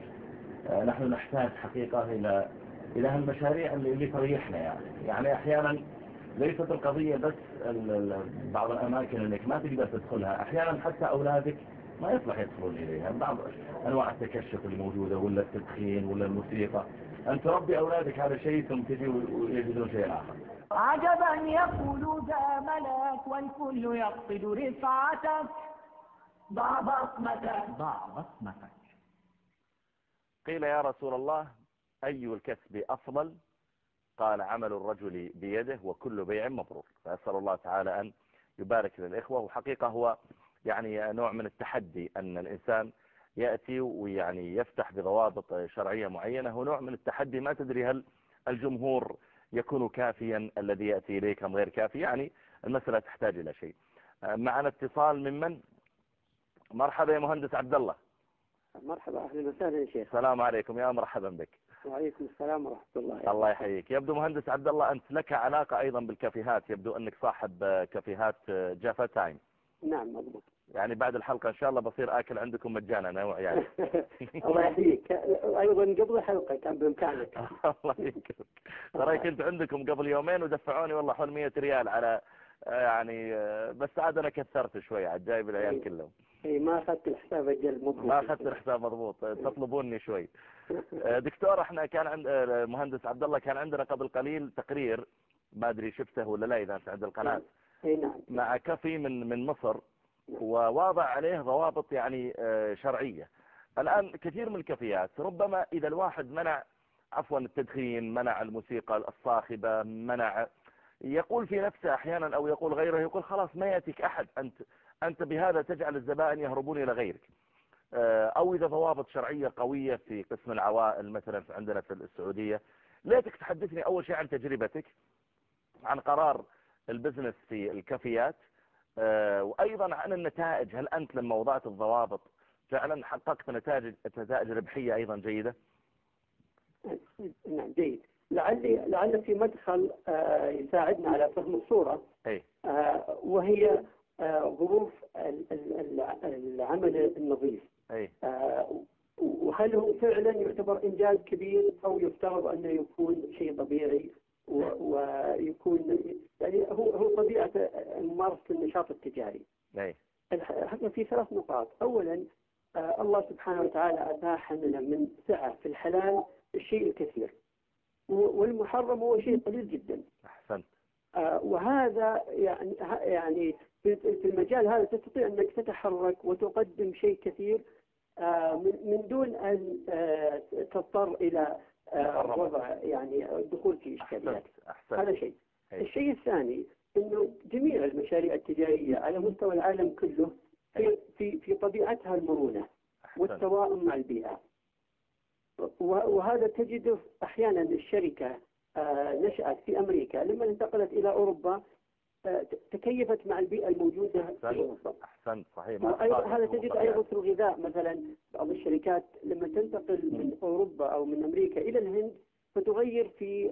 آه، نحن نحتاج حقيقة إلى إلى هالمشاريع اللي, تريحنا يعني. يعني أحيانا ليست القضية بس بعض الأماكن أنك ما تقدر تدخلها. أحيانا حتى أولادك ما يصلح يدخلون إليها. بعض أنواع التكشف الموجودة ولا التدخين ولا الموسيقى. أن تربي أولادك على شيء ثم تجي ويجدون شيء آخر. عجبا يقول ذا ملاك والكل يقصد رفعتك ضع بصمتك ضع بصمتك قيل يا رسول الله أي الكسب أفضل؟ قال عمل الرجل بيده وكل بيع مبرور. فأسأل الله تعالى أن يبارك للإخوة. وحقيقة هو يعني نوع من التحدي أن الإنسان يأتي ويعني يفتح بضوابط شرعية معينة. هو نوع من التحدي ما تدري هل الجمهور يكون كافيا الذي يأتي إليك أم غير كافي يعني المسألة تحتاج إلى شيء. معنا اتصال ممن مرحبا يا مهندس عبد الله. مرحبا أهلا وسهلا يا شيخ. السلام عليكم. يا مرحبا بك. وعليكم السلام ورحمة الله الله يحييك. يبدو مهندس عبد الله أنت لك علاقة أيضا بالكافيهات. يبدو أنك صاحب آه، كافيهات آه، Java Time. نعم مضبوط. يعني بعد الحلقة إن شاء الله بصير آكل عندكم مجانا أنا وعيالي. الله يحييك. أيضا قبل الحلقة كان بإمكانك. الله يكرمك. ترى كنت عندكم قبل يومين ودفعوني والله حول 100 ريال على آه، يعني آه، بس عاد أنا كثرت شوي عاد جايب العيال كلهم. اي ما أخذت الحساب أجل مضبوط. ما أخذت الحساب مضبوط. آه، تطلبوني شوي. دكتور إحنا كان عند مهندس عبد الله كان عندنا قبل قليل تقرير ما أدري شفته ولا لا إذا أنت عند القناة. اي نعم. مع كافي من من مصر. وواضع عليه ضوابط يعني آه، شرعية. الآن كثير من الكافيات ربما إذا الواحد منع عفوا التدخين منع الموسيقى الصاخبة منع يقول في نفسه أحيانا أو يقول غيره يقول خلاص ما يأتيك أحد أنت أنت بهذا تجعل الزبائن يهربون إلى غيرك. آه، أو إذا ضوابط شرعية قوية في قسم العوائل مثلا عندنا في السعودية. ليتك تحدثني أول شيء عن تجربتك عن قرار البزنس في الكافيات. وأيضا عن النتائج هل أنت لما وضعت الضوابط فعلا حققت نتائج نتائج ربحية أيضا جيدة؟ نعم جيد. لعلي لعل في مدخل آه، يساعدنا على فهم الصورة. أي. آه، وهي آه، ظروف ال- ال- ال- العمل النظيف. أي. آه، وهل هو فعلا يعتبر إنجاز كبير أو يفترض أنه يكون شيء طبيعي؟ ويكون يعني هو هو طبيعة ممارسة النشاط التجاري. أي هذا في ثلاث نقاط. أولا آه، الله سبحانه وتعالى أتاح لنا من سعة في الحلال الشيء الكثير. والمحرم هو شيء قليل جدا. أحسنت. آه، وهذا يعني يعني في المجال هذا تستطيع أنك تتحرك وتقدم شيء كثير آه، من دون أن آه، تضطر إلى محرمات. وضع يعني الدخول في أحسنت هذا شيء. أي. الشيء الثاني إنه جميع المشاريع التجارية على مستوى العالم كله في في في طبيعتها المرونة أحسنت. والتوائم مع البيئة. وهذا تجده أحيانا الشركة آه، نشأت في أمريكا لما انتقلت إلى أوروبا آه، تكيفت مع البيئة الموجودة في أحسنت. صحيح. وأيضا هذا تجد أيضا في الغذاء مثلا. بعض الشركات لما تنتقل من أوروبا أو من أمريكا إلى الهند فتغير في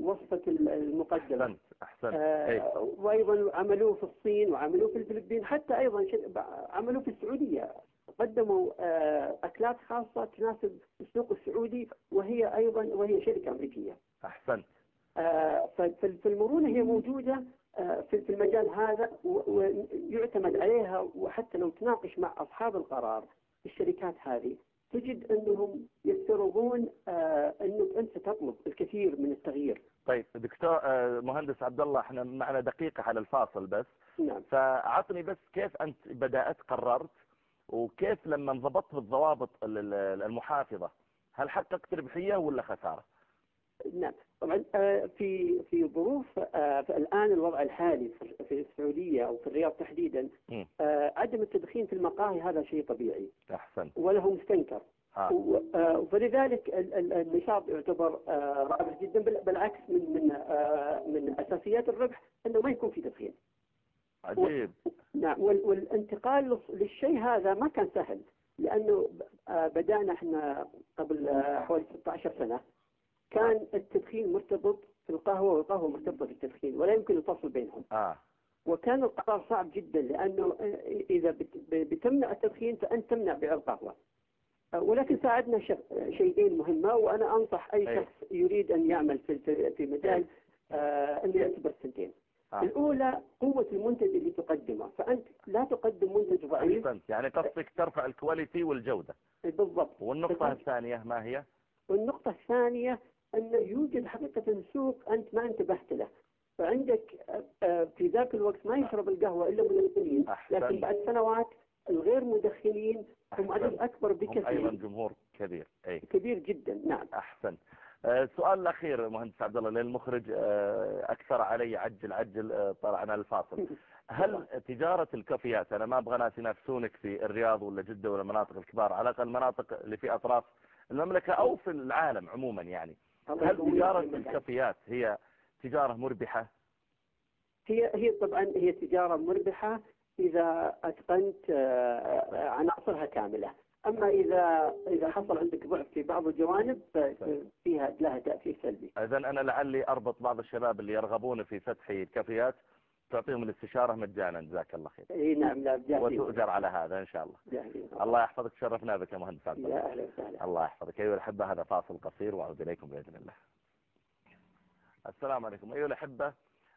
وصفة ال- المقدمة. أحسنت. أحسنت. آه، وأيضا عملوه في الصين وعملوه في الفلبين. حتى أيضا ش- عملوه في السعودية. قدموا آه، أكلات خاصة تناسب السوق السعودي وهي أيضا وهي شركة أمريكية. أحسنت. آه، ف- فالمرونه هي موجودة آه، في في المجال هذا ويعتمد عليها وحتى لو تناقش مع أصحاب القرار في الشركات هذه تجد أنهم يفترضون آه، أنك أنت تطلب الكثير من التغيير. طيب دكتور آه، مهندس عبد الله إحنا معنا دقيقة على الفاصل بس. نعم. فعطني بس كيف أنت بدأت قررت وكيف لما انضبطت بالضوابط ال- ال- المحافظة هل حققت ربحية ولا خسارة؟ نعم. طبعا آه، في في ظروف آه، الآن الوضع الحالي في- السعودية أو في الرياض تحديدا. آه، عدم التدخين في المقاهي هذا شيء طبيعي. أحسن. ولا هو مستنكر. آه. فلذلك ال- ال- النشاط يعتبر رابح جدا بال- بالعكس من من من أساسيات الربح أنه ما يكون في تدخين. عجيب. نعم وال- والانتقال للشيء هذا ما كان سهل لأنه بدأنا إحنا قبل حوالي 16 سنة. كان التدخين مرتبط في القهوة والقهوة مرتبطة بالتدخين ولا يمكن الفصل بينهم. آه. وكان القرار صعب جدا لأنه إذا بت- ب- بتمنع التدخين فأنت تمنع بيع القهوة. آه، ولكن ساعدنا شيئين مهمة وأنا أنصح أي أي. شخص يريد أن يعمل في في- مجال آه، انه يعتبر الثنتين آه. الأولى قوة المنتج اللي تقدمه. فأنت لا تقدم منتج ضعيف. يعني قصدك ترفع الكواليتي والجودة. بالضبط. والنقطة الثانية ما هي؟ والنقطة الثانية أنه يوجد حقيقة سوق أنت ما انتبهت له. فعندك آه، آه، في ذاك الوقت ما يشرب القهوة إلا مدخنين. لكن بعد سنوات الغير مدخنين هم. عدد أكبر هم أيضا بكثير جمهور كبير. أي. كبير جدا نعم. أحسن. آه، السؤال الأخير مهندس عبد الله للمخرج. آه، أكثر علي عجل عجل آه، طلعنا الفاصل. هل تجارة الكافيات أنا ما أبغى ناس ينافسونك في الرياض ولا جدة ولا المناطق الكبار على الأقل المناطق اللي في أطراف المملكة أو في العالم عموما يعني هل تجارة. الكافيات هي تجارة مربحة؟ هي هي طبعا هي تجارة مربحة إذا أتقنت آه، عناصرها كاملة. أما إذا إذا حصل عندك ضعف في بعض الجوانب فيها لها تأثير سلبي. إذا أنا لعلي أربط بعض الشباب اللي يرغبون في فتح كافيات تعطيهم الاستشارة مجانا جزاك الله خير. إي نعم لا جاهزين وتؤجر على هذا إن شاء الله. جاهزين الله يحفظك شرفنا بك يا مهندس عبد الله. يا أهلا وسهلا. الله يحفظك. أيها الأحبة هذا فاصل قصير وأعود إليكم بإذن الله. السلام عليكم. أيها الأحبة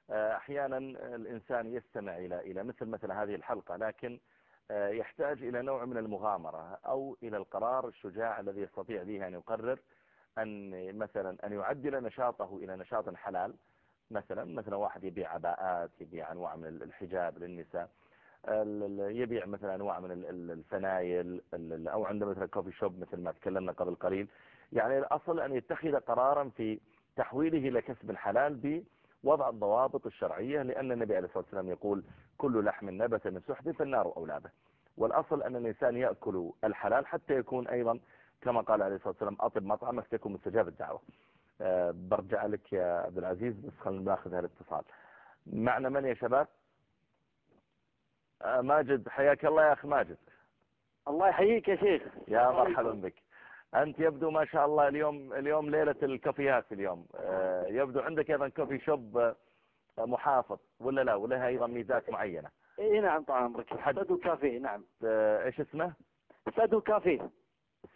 آه، أحيانا الإنسان يستمع إلى إلى مثل مثل هذه الحلقة لكن آه، يحتاج إلى نوع من المغامرة أو إلى القرار الشجاع الذي يستطيع به أن يقرر أن مثلا أن يعدل نشاطه إلى نشاط حلال. مثلا مثلا واحد يبيع عباءات يبيع أنواع من الحجاب للنساء يبيع مثلا أنواع من ال- ال- الفنايل ال- ال- أو عنده مثلا كوفي شوب مثل ما تكلمنا قبل قليل. يعني الأصل أن يتخذ قرارا في تحويله إلى كسب حلال بوضع الضوابط الشرعية لأن النبي عليه الصلاة والسلام يقول كل لحم نبت من سحت فالنار أولى به. والأصل أن الإنسان يأكل الحلال حتى يكون أيضا كما قال عليه الصلاة والسلام أطب مطعمك تكون مستجاب الدعوة. برجع لك يا عبد العزيز بس خلينا ناخذ هالاتصال. معنا من يا شباب؟ أه ماجد حياك الله يا أخي ماجد. الله يحييك يا شيخ. يا مرحبا بك. أنت يبدو ما شاء الله اليوم اليوم ليلة الكافيات اليوم. أه يبدو عندك أيضا coffee shop محافظ ولا لا؟ ولها أيضا ميزات معينة؟ اي نعم طال عمرك. سادو كافيه نعم. إيش اسمه؟ سادو كافيه.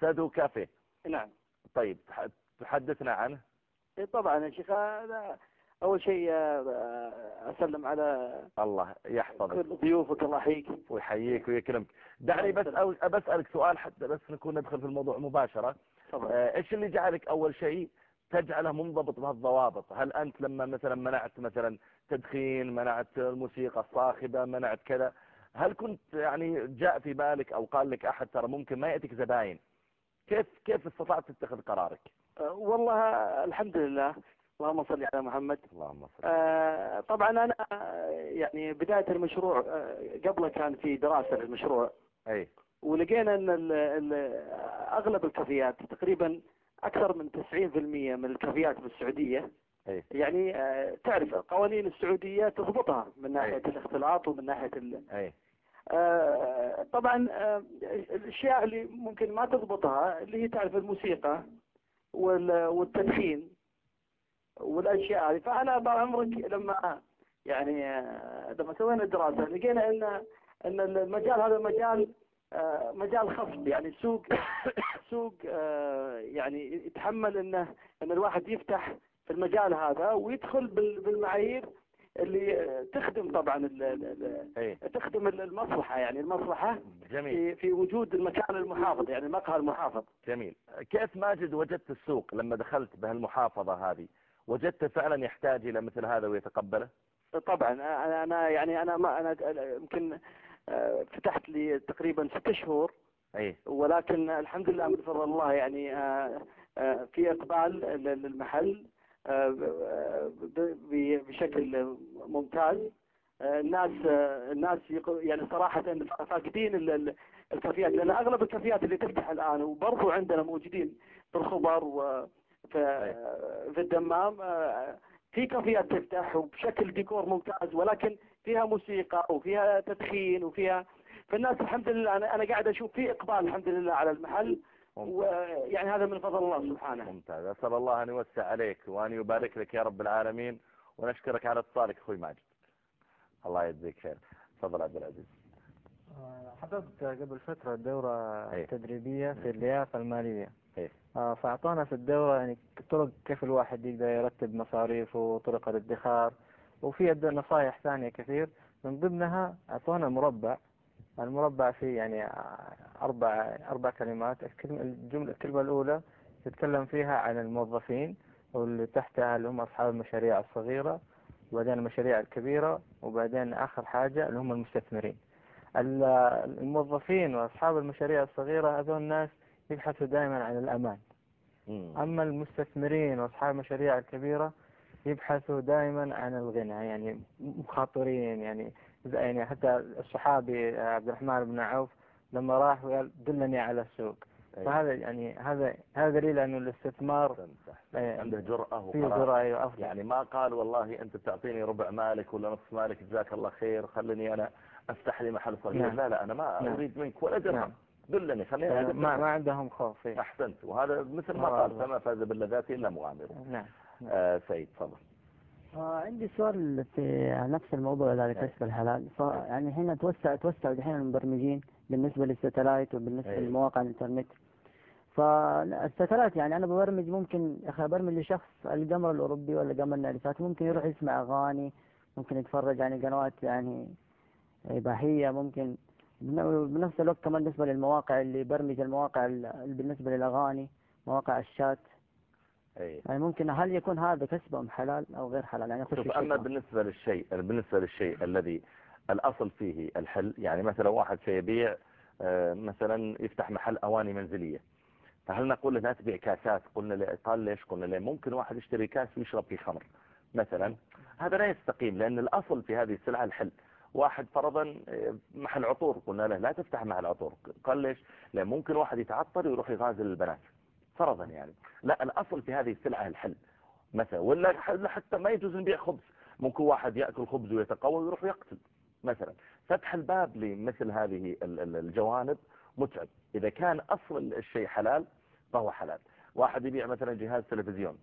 سادو كافيه. نعم. طيب تح- تحدثنا عنه. طبعا يا شيخ هذا أول شيء أسلم على الله يحفظك. كل ضيوفك الله يحييك. ويحييك ويكرمك. دعني بس أو بسألك سؤال حتى بس نكون ندخل في الموضوع مباشرة. آه، إيش اللي جعلك أول شيء تجعله منضبط بهالضوابط هل أنت لما مثلا منعت مثلا تدخين منعت الموسيقى الصاخبة منعت كذا هل كنت يعني جاء في بالك أو قال لك أحد ترى ممكن ما يأتيك زباين؟ كيف كيف استطعت تتخذ قرارك؟ والله الحمد لله اللهم صل على محمد. اللهم صل آه، طبعا أنا آه، يعني بداية المشروع آه، قبله كان في دراسة للمشروع. أي. ولقينا إن ال ال أغلب الكافيات تقريبا أكثر من 90% من الكافيات بالسعودية. أي. يعني آه، تعرف القوانين السعودية تضبطها من ناحية الاختلاط ومن ناحية ال... أي. آه، طبعا آه، الأشياء اللي ممكن ما تضبطها اللي هي تعرف الموسيقى. والتدخين والأشياء هذه. فأنا طال عمرك لما يعني آه، لما سوينا الدراسة لقينا ان إن المجال هذا مجال آه، مجال خصب. يعني سوق سوق آه، يعني يتحمل إنه إن الواحد يفتح في المجال هذا ويدخل بال- بالمعايير اللي تخدم طبعا اي تخدم المصلحة يعني المصلحة جميل. في في وجود المكان المحافظ يعني المقهى المحافظ. جميل. كيف ماجد وجدت السوق لما دخلت بهالمحافظة هذه؟ وجدت فعلا يحتاج إلى مثل هذا ويتقبله؟ طبعا أنا أنا يعني أنا ما أنا يمكن آه، فتحت لي تقريبا ست شهور. اي ولكن الحمد لله من فضل الله يعني آه، آه، في إقبال لل- للمحل. بشكل ممتاز. آه، الناس آه، الناس يعني صراحة فاقدين ال- ال- الكافيات لأن أغلب الكافيات اللي تفتح الآن وبرضو عندنا موجودين في الخبر وفي في الدمام آه، في كافيات تفتح وبشكل ديكور ممتاز ولكن فيها موسيقى وفيها تدخين وفيها فالناس الحمد لله أنا أنا قاعد أشوف في إقبال الحمد لله على المحل. ويعني هذا من فضل الله سبحانه. ممتاز. أسأل الله أن يوسع عليك وأن يبارك لك يا رب العالمين ونشكرك على اتصالك أخوي ماجد. الله يجزيك خير. تفضل عبد العزيز. حضرت قبل فترة دورة إيه. تدريبية في اللياقة المالية. إيه. آه، فأعطانا في الدورة يعني طرق كيف الواحد يقدر يرتب مصاريفه وطرق الادخار وفي نصائح ثانية كثير. من ضمنها أعطونا مربع المربع فيه يعني أربع أربع كلمات. الكلمة الجملة الكلمة الأولى تتكلم فيها عن الموظفين واللي تحتها اللي هم أصحاب المشاريع الصغيرة وبعدين المشاريع الكبيرة وبعدين آخر حاجة اللي هم المستثمرين. ال- الموظفين وأصحاب المشاريع الصغيرة هذول الناس يبحثوا دائما عن الأمان. أما المستثمرين وأصحاب المشاريع الكبيرة يبحثوا دائما عن الغنى يعني مخاطرين يعني يعني حتى الصحابي عبد الرحمن بن عوف لما راح وقال دلني على السوق أي. فهذا يعني هذا هذا دليل أنه الاستثمار. إيه. عنده جرأة وقرار أيوة أفضل يعني ما قال والله أنت تعطيني ربع مالك ولا نصف مالك جزاك الله خير خلني أنا أفتح لي محل صغير نعم. لا لا أنا ما نعم. أريد منك ولا درهم نعم. دلني خليني ما, ما عندهم خوف إيه. أحسنت وهذا مثل ما قال. فما فاز باللذات إلا مغامر نعم آه سيد تفضل عندي سؤال في نفس الموضوع هذا كسب الحلال. ف يعني الحين توسع توسع الحين المبرمجين بالنسبة لل satellite وبالنسبة أي. لمواقع الإنترنت. فال satellite يعني أنا ببرمج ممكن أخي أبرمج لشخص القمر الأوروبي ولا قمر النارسات ممكن يروح يسمع أغاني ممكن يتفرج يعني قنوات يعني إباحية ممكن بن- بنفس الوقت كمان بالنسبة للمواقع اللي برمج المواقع ال- بالنسبة للأغاني مواقع الشات. أي. يعني ممكن هل يكون هذا كسبهم حلال أو غير حلال؟ يعني شوف أما. بالنسبة للشيء بالنسبة للشيء الذي الأصل فيه الحل يعني مثلا واحد سيبيع آه، مثلا يفتح محل أواني منزلية. فهل نقول له لا تبيع كاسات؟ قلنا له قال ليش؟ قلنا له ممكن واحد يشتري كاس ويشرب فيه خمر مثلا. هذا لا يستقيم لأن الأصل في هذه السلعة الحل. واحد فرضا آه، محل عطور قلنا له لا تفتح محل عطور. قال ليش؟ لأن ممكن واحد يتعطر ويروح يغازل البنات. فرضا يعني. لا الأصل في هذه السلعة الحل مثلا ولا حتى ما يجوز نبيع خبز. ممكن واحد يأكل خبز ويتقوى ويروح يقتل مثلا. فتح الباب لمثل هذه ال- ال- الجوانب متعب. إذا كان أصل الشيء حلال فهو حلال. واحد يبيع مثلا جهاز تلفزيون.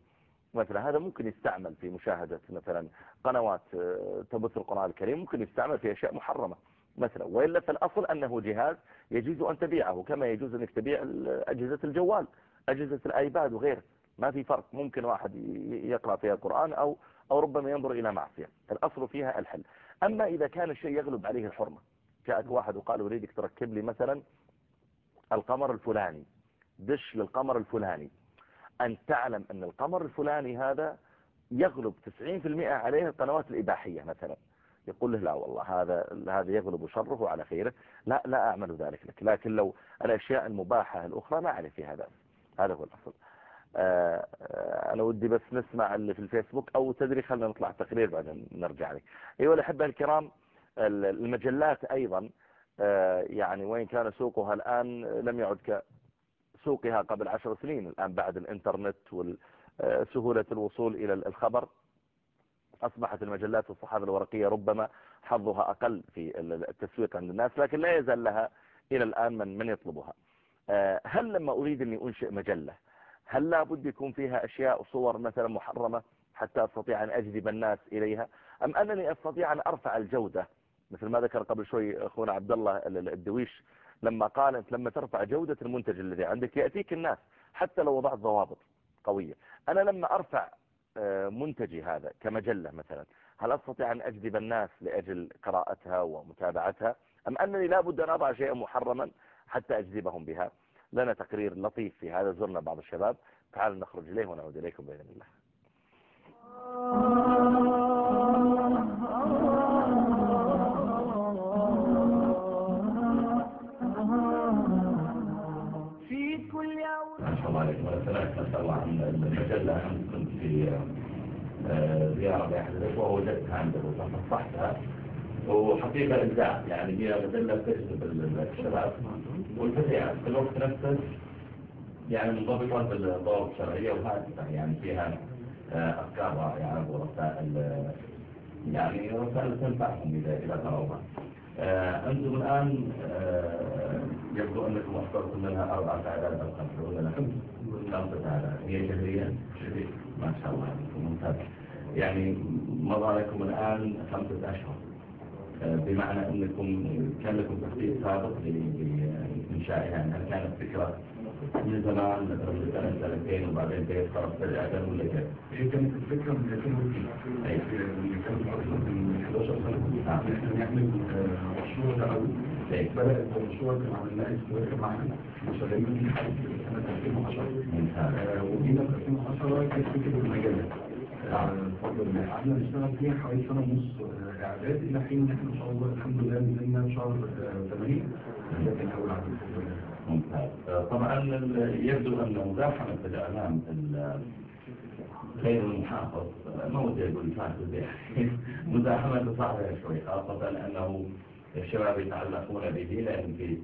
مثلا هذا ممكن يستعمل في مشاهدة مثلا قنوات آه، تبث القرآن الكريم. ممكن يستعمل في أشياء محرمة مثلا. وإلا فالأصل أنه جهاز يجوز أن تبيعه كما يجوز أنك تبيع أجهزة الجوال. أجهزة الآيباد وغيره ما في فرق. ممكن واحد يقرأ فيها القرآن أو أو ربما ينظر إلى معصية. الأصل فيها الحل. أما إذا كان الشيء يغلب عليه الحرمة جاءك واحد وقال أريدك تركب لي مثلا القمر الفلاني دش للقمر الفلاني. أن تعلم أن القمر الفلاني هذا يغلب 90% عليه القنوات الإباحية مثلا. يقول له لا والله هذا هذا يغلب شره على خيره. لا لا أعمل ذلك لك. لكن لو الأشياء المباحة الأخرى ما عليه فيها هذا. هذا هو الأصل. آه، آه، أنا ودي بس نسمع اللي في الفيسبوك أو تدري خلنا نطلع تقرير بعدين نرجع لك. أيها الأحبة الكرام المجلات أيضا آه، يعني وين كان سوقها الآن لم يعد كسوقها قبل عشر سنين الآن بعد الإنترنت وسهولة الوصول إلى الخبر. أصبحت المجلات والصحافة الورقية ربما حظها أقل في التسويق عند الناس لكن لا يزال لها إلى الآن من من يطلبها. هل لما أريد أني أنشئ مجلة هل لابد يكون فيها أشياء وصور مثلا محرمة حتى أستطيع أن أجذب الناس إليها؟ أم أنني أستطيع أن أرفع الجودة؟ مثل ما ذكر قبل شوي أخونا عبد الله الدويش لما قال أنت لما ترفع جودة المنتج الذي عندك يأتيك الناس حتى لو وضعت ضوابط قوية. أنا لما أرفع آه، منتجي هذا كمجلة مثلا هل أستطيع أن أجذب الناس لأجل قراءتها ومتابعتها؟ أم أنني لابد أن أضع شيئا محرما؟ حتى أجذبهم بها. لنا تقرير لطيف في هذا زرنا بعض الشباب. تعالوا نخرج إليه ونعود إليكم بإذن الله. في كل يوم. السلام عليكم. سمعت مسألة عن المجلة. كنت في آه، زيارة لأحد الإخوة وجدتها عنده فصحتها وحقيقة إبداع يعني هي مجلة تجذب الشباب والفتيات في الوقت نفسه يعني منضبطة بالضوابط الشرعية وهادفة. يعني فيها آه، أفكار رائعة ورسائل يعني رسائل تنفعهم إذا قرأوها. آه، أنتم الآن آه، يبدو أنكم أحضرتم منها أربعة أعداد أو خمسة ولا لا خمسة أعداد هي شهريا. ما شاء الله. ممتاز. يعني مضى لكم الآن خمسة أشهر. بمعنى أنكم كان لكم تخطيط سابق لإنشائها يعني هل كانت فكرة من زمان مثلا سنة سنتين وبعدين بيت خلاص فجأة ولا كيف؟ هي كانت الفكرة من 2002 أي اللي كانت من 11 سنة إحنا نعمل مشروع دعوي بدأت المشروع كان عملناه استثمار معنا وشغالين فيه لحد سنة 2010 وجينا في 2010 كانت فكرة المجلة بفضل الله. قعدنا نشتغل فيها حوالي سنة ونص إعداد إلى حين إن إحنا إن شاء الله الحمد لله نزلنا شهر 80 ده كان أول عدد ممتاز. طبعا يبدو أن مزاحمة الإعلام غير المحافظ. ما ودي أقول فاسد مزاحمة صعبة شوي خاصة أنه الشباب يتعلقون به لأن في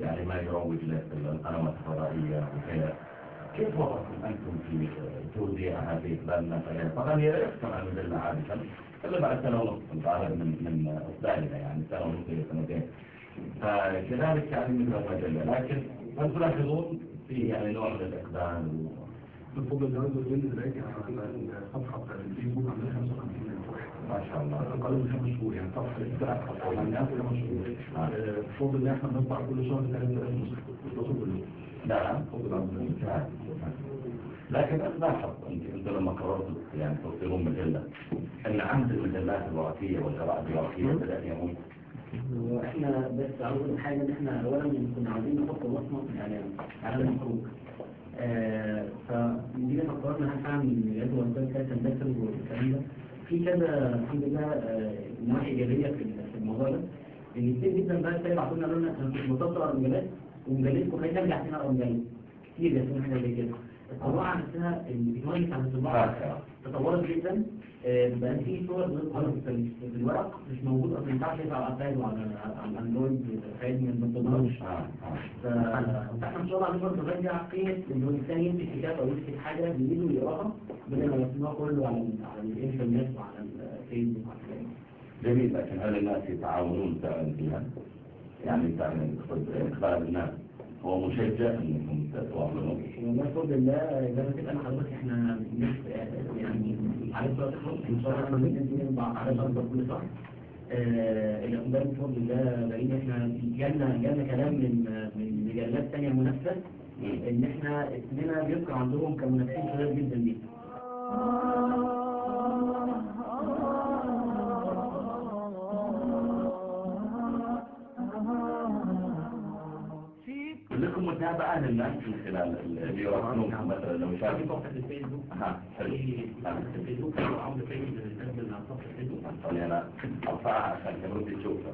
يعني ما يروج للقنوات الفضائية وكذا كيف وضعكم أنتم في توزيع هذه البلد طبعا يحكم عن المجلة إلا بعد سنة ونصف الغالب من من إصدارها يعني سنة ونصف إلى سنتين. فكذلك يعني مثل المجلة لكن هل تلاحظون في يعني نوع من الإقبال بفضل الله عز وجل دلوقتي على الصفحة بتاعت الفيسبوك عندنا 55 ما شاء الله. أقل من خمس شهور يعني صفحة لسه عملناها في خمس شهور بفضل الله إحنا بنطبع كل شهر 3000 نسخة بتصل باليوم نعم. بفضل الله عز وجل لكن ألاحظ أنت أنت لما قررت يعني تصيرون مجلة أن عهد المجلات الورقية والجرائد الورقية بدأ يموت وإحنا بس عاوز حاجة إن إحنا اولا كنا عاوزين نحط وصمه يعني على المخروج. فجينا فكرنا هنعمل يد وسائل كده تنتشر والكلام ده. في كذا الحمد لله آه نواحي إيجابية في الموضوع ده. إن كتير جدا بقى يبعتوا لنا قالوا لنا أنا كنت بتصل على المجالات ومجلتكم خلينا نرجع تاني على المجلات. كتير يا حاجة زي كده. الطباعه نفسها التكنولوجيا بتاعت الطباعه تطورت جدا. بقى في صور في الورق مش موجود أصلا ما ينفعش على الايباد وعلى على الأندرويد خارج من البطاريه فاحنا إن شاء الله عايزين نرجع قيمه انه الانسان يمسك كتاب أو يمسك حاجة بايده ويقراها. بدل ما يرسمها كله على على الإنترنت وعلى الفيسبوك وعلى جميل لكن هل الناس يتعاونون فعلا فيها؟ يعني فعلا اقبال الناس. هو مشجع انكم تتواصلوا والله بفضل الله زي ما تبقى حضرتك إحنا يعني على صوت الخط إن شاء الله إحنا بننزل على الأرض. كل شهر الاقبال بفضل الله بعيد إحنا جالنا جالنا كلام من من مجلات ثانية منافسة إن إحنا اسمنا بيذكر عندهم كمنافسين شباب جدا لينا يتابع أهل الناس من خلال اللي يراسلون مثلا لو شافوا صفحة الفيسبوك. ها صفحة الفيسبوك. عاوز تجد من صفحة الفيسبوك. خلينا أنا أرفعها عشان كمان تشوفها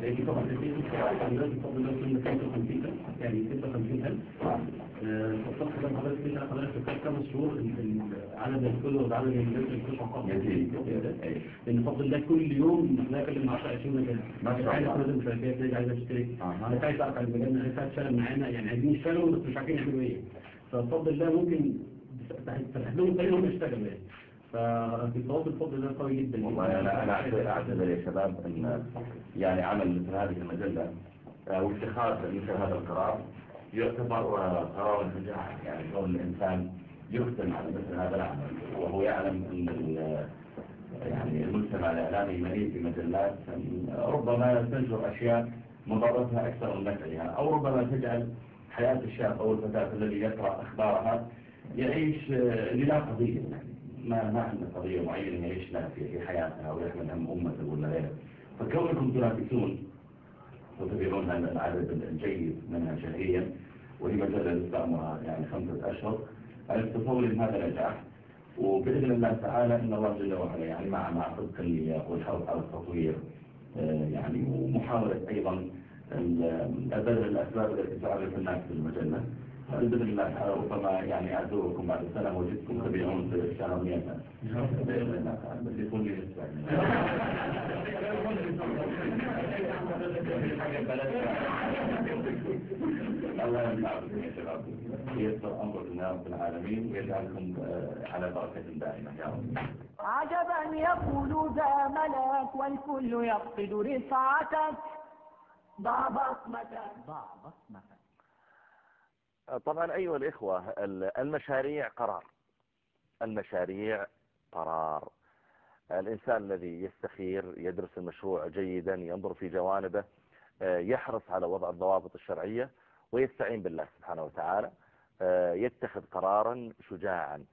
في صفحة الفيسبوك حضرتك بفضل الله كنا 55 يعني 56000 الصفحة ده حضرتك فيها حضرتك شهور عدد اللي لأن كل يوم لا اكلم 10 20 مجال عايز ناس عايزه تشترك أها. ناس عايزه تعرف عن المجال ناس عايزه تشتغل معانا يعني عايزين يشتغلوا بس مش عارفين يعملوا إيه فبفضل الله ممكن تفتح لهم طريق هم يشتغلوا يعني ففي التواصل بفضل الله قوي جدا والله أنا أعتذر أعتذر يا شباب أن يعني عمل مثل هذه المجلة آه، واتخاذ مثل هذا القرار يعتبر قرار شجاع يعني كون الإنسان يختم على مثل هذا العمل وهو يعلم أن يعني المجتمع الإعلامي مليء بمجلات ربما تنشر أشياء مضرتها أكثر من نفعها أو ربما تجعل حياة الشاب أو الفتاة الذي يقرأ أخبارها يعيش للا قضية يعني ما ما عندنا قضية معينة يعيش لها في حياتها ويحمل هم أمته ولا غيره. فكونكم تنافسون وتبيعون هذا العدد الجيد منها شهريا وهي مجلة لسه عمرها يعني خمسة أشهر. إن هذا نجاح وبإذن الله تعالى إن الله جل وعلا يعني مع مع صدق النية والحرص على التطوير آه، يعني ومحاولة أيضا بذل الأسباب التي تعرف الناس في المجلة. بإذن الله تعالى ربما يعني أزوركم بعد سنة وجدتم تبيعون في الشهر 100 بإذن الله تعالى. بس يكون لي الله يمنعكم يا شباب يسر أمركم يا رب العالمين ويجعلكم على بركة دائمة يا رب عجبا يقول ذا ملك والكل يفقد رفعتك ضع بصمتك ضع بصمتك طبعا أيها الإخوة ال- المشاريع قرار. المشاريع قرار. الإنسان الذي يستخير يدرس المشروع جيدا ينظر في جوانبه آه، يحرص على وضع الضوابط الشرعية ويستعين بالله سبحانه وتعالى آه، يتخذ قرارا شجاعا.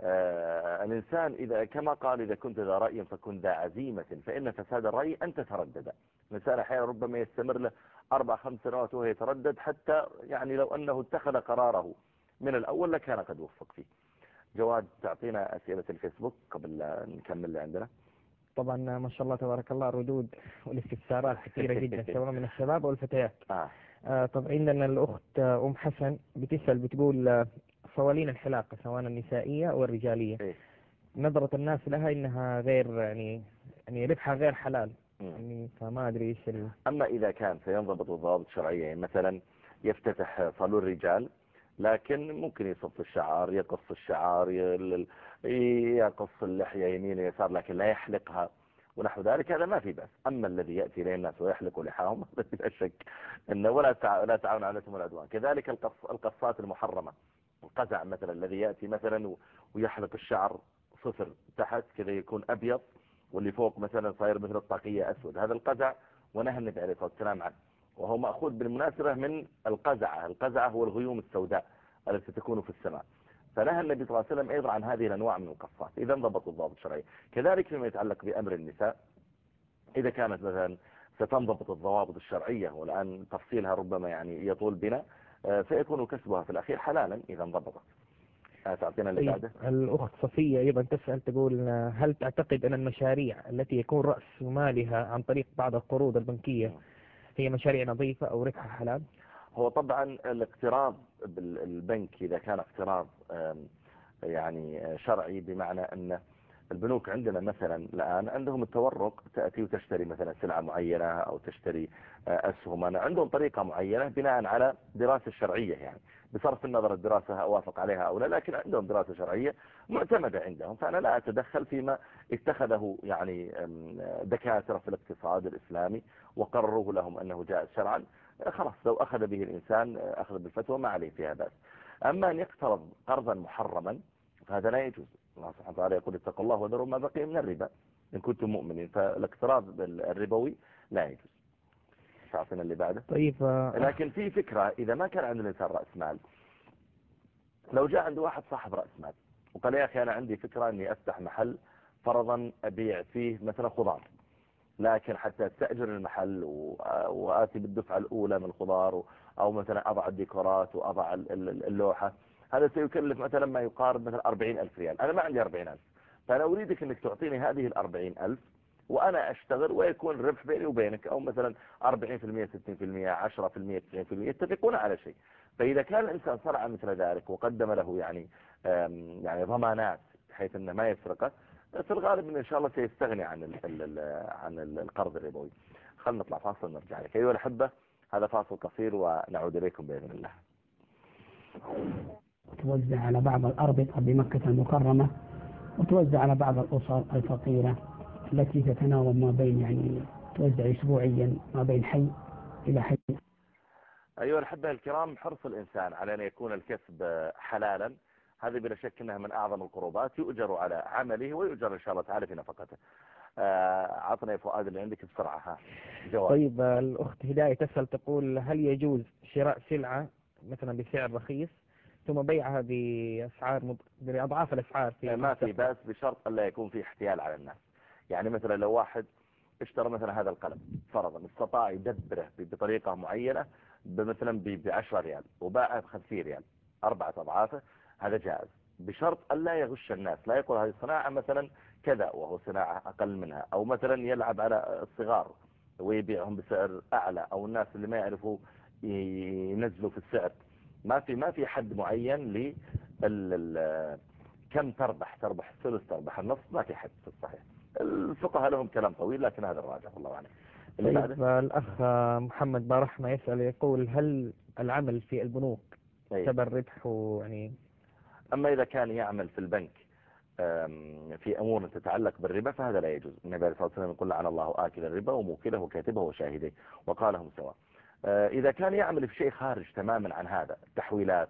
آه، الإنسان إذا كما قال إذا كنت ذا رأي فكن ذا عزيمة فإن فساد الرأي أن تتردد. الإنسان أحيانا ربما يستمر له أربع خمس سنوات وهو يتردد حتى يعني لو أنه اتخذ قراره من الأول لكان قد وفق فيه. جواد تعطينا أسئلة الفيسبوك قبل نكمل اللي عندنا طبعا ما شاء الله تبارك الله الردود والاستفسارات كثيرة جدا سواء من الشباب أو الفتيات آه. آه طب عندنا الأخت أم حسن بتسأل بتقول آه، صوالين الحلاقة سواء النسائية أو الرجالية إيه. نظرة الناس لها إنها غير يعني يعني ربحها غير حلال. يعني فما أدري إيش. أما إذا كان سينضبط الضوابط الشرعية يعني مثلا يفتتح صالون رجال لكن ممكن يصف الشعر يقص الشعر يقص اللحية يمين ويسار لكن لا يحلقها. ونحو ذلك هذا ما في بأس. أما الذي يأتي إليه الناس ويحلق لحاهم بلا شك أنه ولا. لا تعاون على الإثم والعدوان كذلك القص... القصات المحرمة. القزع مثلا الذي يأتي مثلا ويحلق الشعر صفر تحت كذا يكون أبيض واللي فوق مثلا صاير مثل الطاقية أسود. هذا القزع ونهى النبي عليه الصلاة والسلام عنه وهو مأخوذ بالمناسبة من القزعة. القزعة هو الغيوم السوداء التي تكون في السماء. فنهى النبي صلى الله عليه وسلم أيضا عن هذه الأنواع من القصات إذا انضبطوا الضابط الشرعي كذلك فيما يتعلق بأمر النساء إذا كانت مثلا ستنضبط الضوابط الشرعية والآن تفصيلها ربما يعني يطول بنا آه، سيكون كسبها في الأخير حلالا إذا انضبطت. آه، تعطينا اللي طيب بعده. الأخت صفية أيضا تسأل تقول آه، هل تعتقد أن المشاريع التي يكون رأس مالها عن طريق بعض القروض البنكية هي مشاريع نظيفة أو ربحها حلال؟ هو طبعا الاقتراض بالبنك إذا كان اقتراض يعني شرعي بمعنى أن البنوك عندنا مثلا الآن عندهم التورق تأتي وتشتري مثلا سلعة معينة أو تشتري آه، أسهما عندهم طريقة معينة بناء على دراسة شرعية يعني بصرف النظر الدراسة أوافق عليها أو لا لكن عندهم دراسة شرعية معتمدة عندهم. فأنا لا أتدخل فيما اتخذه يعني دكاترة في الاقتصاد الإسلامي وقرروه لهم أنه جائز شرعا. خلاص لو أخذ به الإنسان آه، أخذ بالفتوى ما عليه فيها بأس. أما أن يقترض قرضا محرما فهذا لا يجوز. الله سبحانه وتعالى يقول اتقوا الله وذروا ما بقي من الربا. إن كنتم مؤمنين فالاقتراض الربوي لا يجوز. تعطينا اللي بعده. طيب آه، لكن في فكرة إذا ما كان عند الإنسان رأس مال لو جاء عند واحد صاحب رأس مال وقال يا أخي أنا عندي فكرة أني أفتح محل فرضا أبيع فيه مثلا خضار لكن حتى أستأجر المحل وآتي بالدفعة الأولى من الخضار أو مثلا أضع الديكورات وأضع اللوحة هذا سيكلف مثلا ما يقارب مثلا 40 ألف ريال. أنا ما عندي 40 ألف. فأنا أريدك أنك تعطيني هذه ال 40 ألف وأنا أشتغل ويكون ربح بيني وبينك أو مثلا 40% 60% 10% 90% يتفقون على شيء. فإذا كان الإنسان صنع مثل ذلك وقدم له يعني يعني ضمانات بحيث أنه ما يسرقه في الغالب إن شاء الله سيستغني عن ال عن القرض الربوي خلنا نطلع فاصل ونرجع لك. أيها الأحبة هذا فاصل قصير ونعود إليكم بإذن الله. توزع على بعض الأربطة بمكة المكرمة وتوزع على بعض الأسر الفقيرة التي تتناوب ما بين يعني توزع أسبوعيا ما بين حي إلى حي. أيها الأحبة الكرام حرص الإنسان على أن يكون الكسب حلالا هذه بلا شك أنها من أعظم القربات يؤجر على عمله ويؤجر إن شاء الله تعالى في نفقته. آه، عطنا يا فؤاد اللي عندك بسرعة ها جواب. طيب الأخت هداية تسأل تقول هل يجوز شراء سلعة مثلا بسعر رخيص؟ ثم بيعها بأسعار بأضعاف الأسعار في ما في بس بشرط ألا يكون في احتيال على الناس. يعني مثلا لو واحد اشترى مثلا هذا القلم فرضا استطاع يدبره بطريقة معينة مثلا ب 10 ريال وباعه ب 50 ريال أربعة أضعافه هذا جائز. بشرط ألا يغش الناس لا يقول هذه الصناعة مثلا كذا وهو صناعة أقل منها أو مثلا يلعب على الصغار ويبيعهم بسعر أعلى أو الناس اللي ما يعرفوا ينزلوا في السعر. ما في ما في حد معين ل كم تربح تربح الثلث تربح النص ما في حد في الصحيح الفقهاء لهم كلام طويل لكن هذا الراجح والله أعلم. طيب الأخ محمد بارحمة يسأل يقول هل العمل في البنوك تبع الربح يعني؟ أما إذا كان يعمل في البنك في أمور تتعلق بالربا فهذا لا يجوز. النبي عليه الصلاة والسلام يقول لعن الله آكل الربا وموكله وكاتبه وشاهديه وقالهم سواء. إذا كان يعمل في شيء خارج تماما عن هذا التحويلات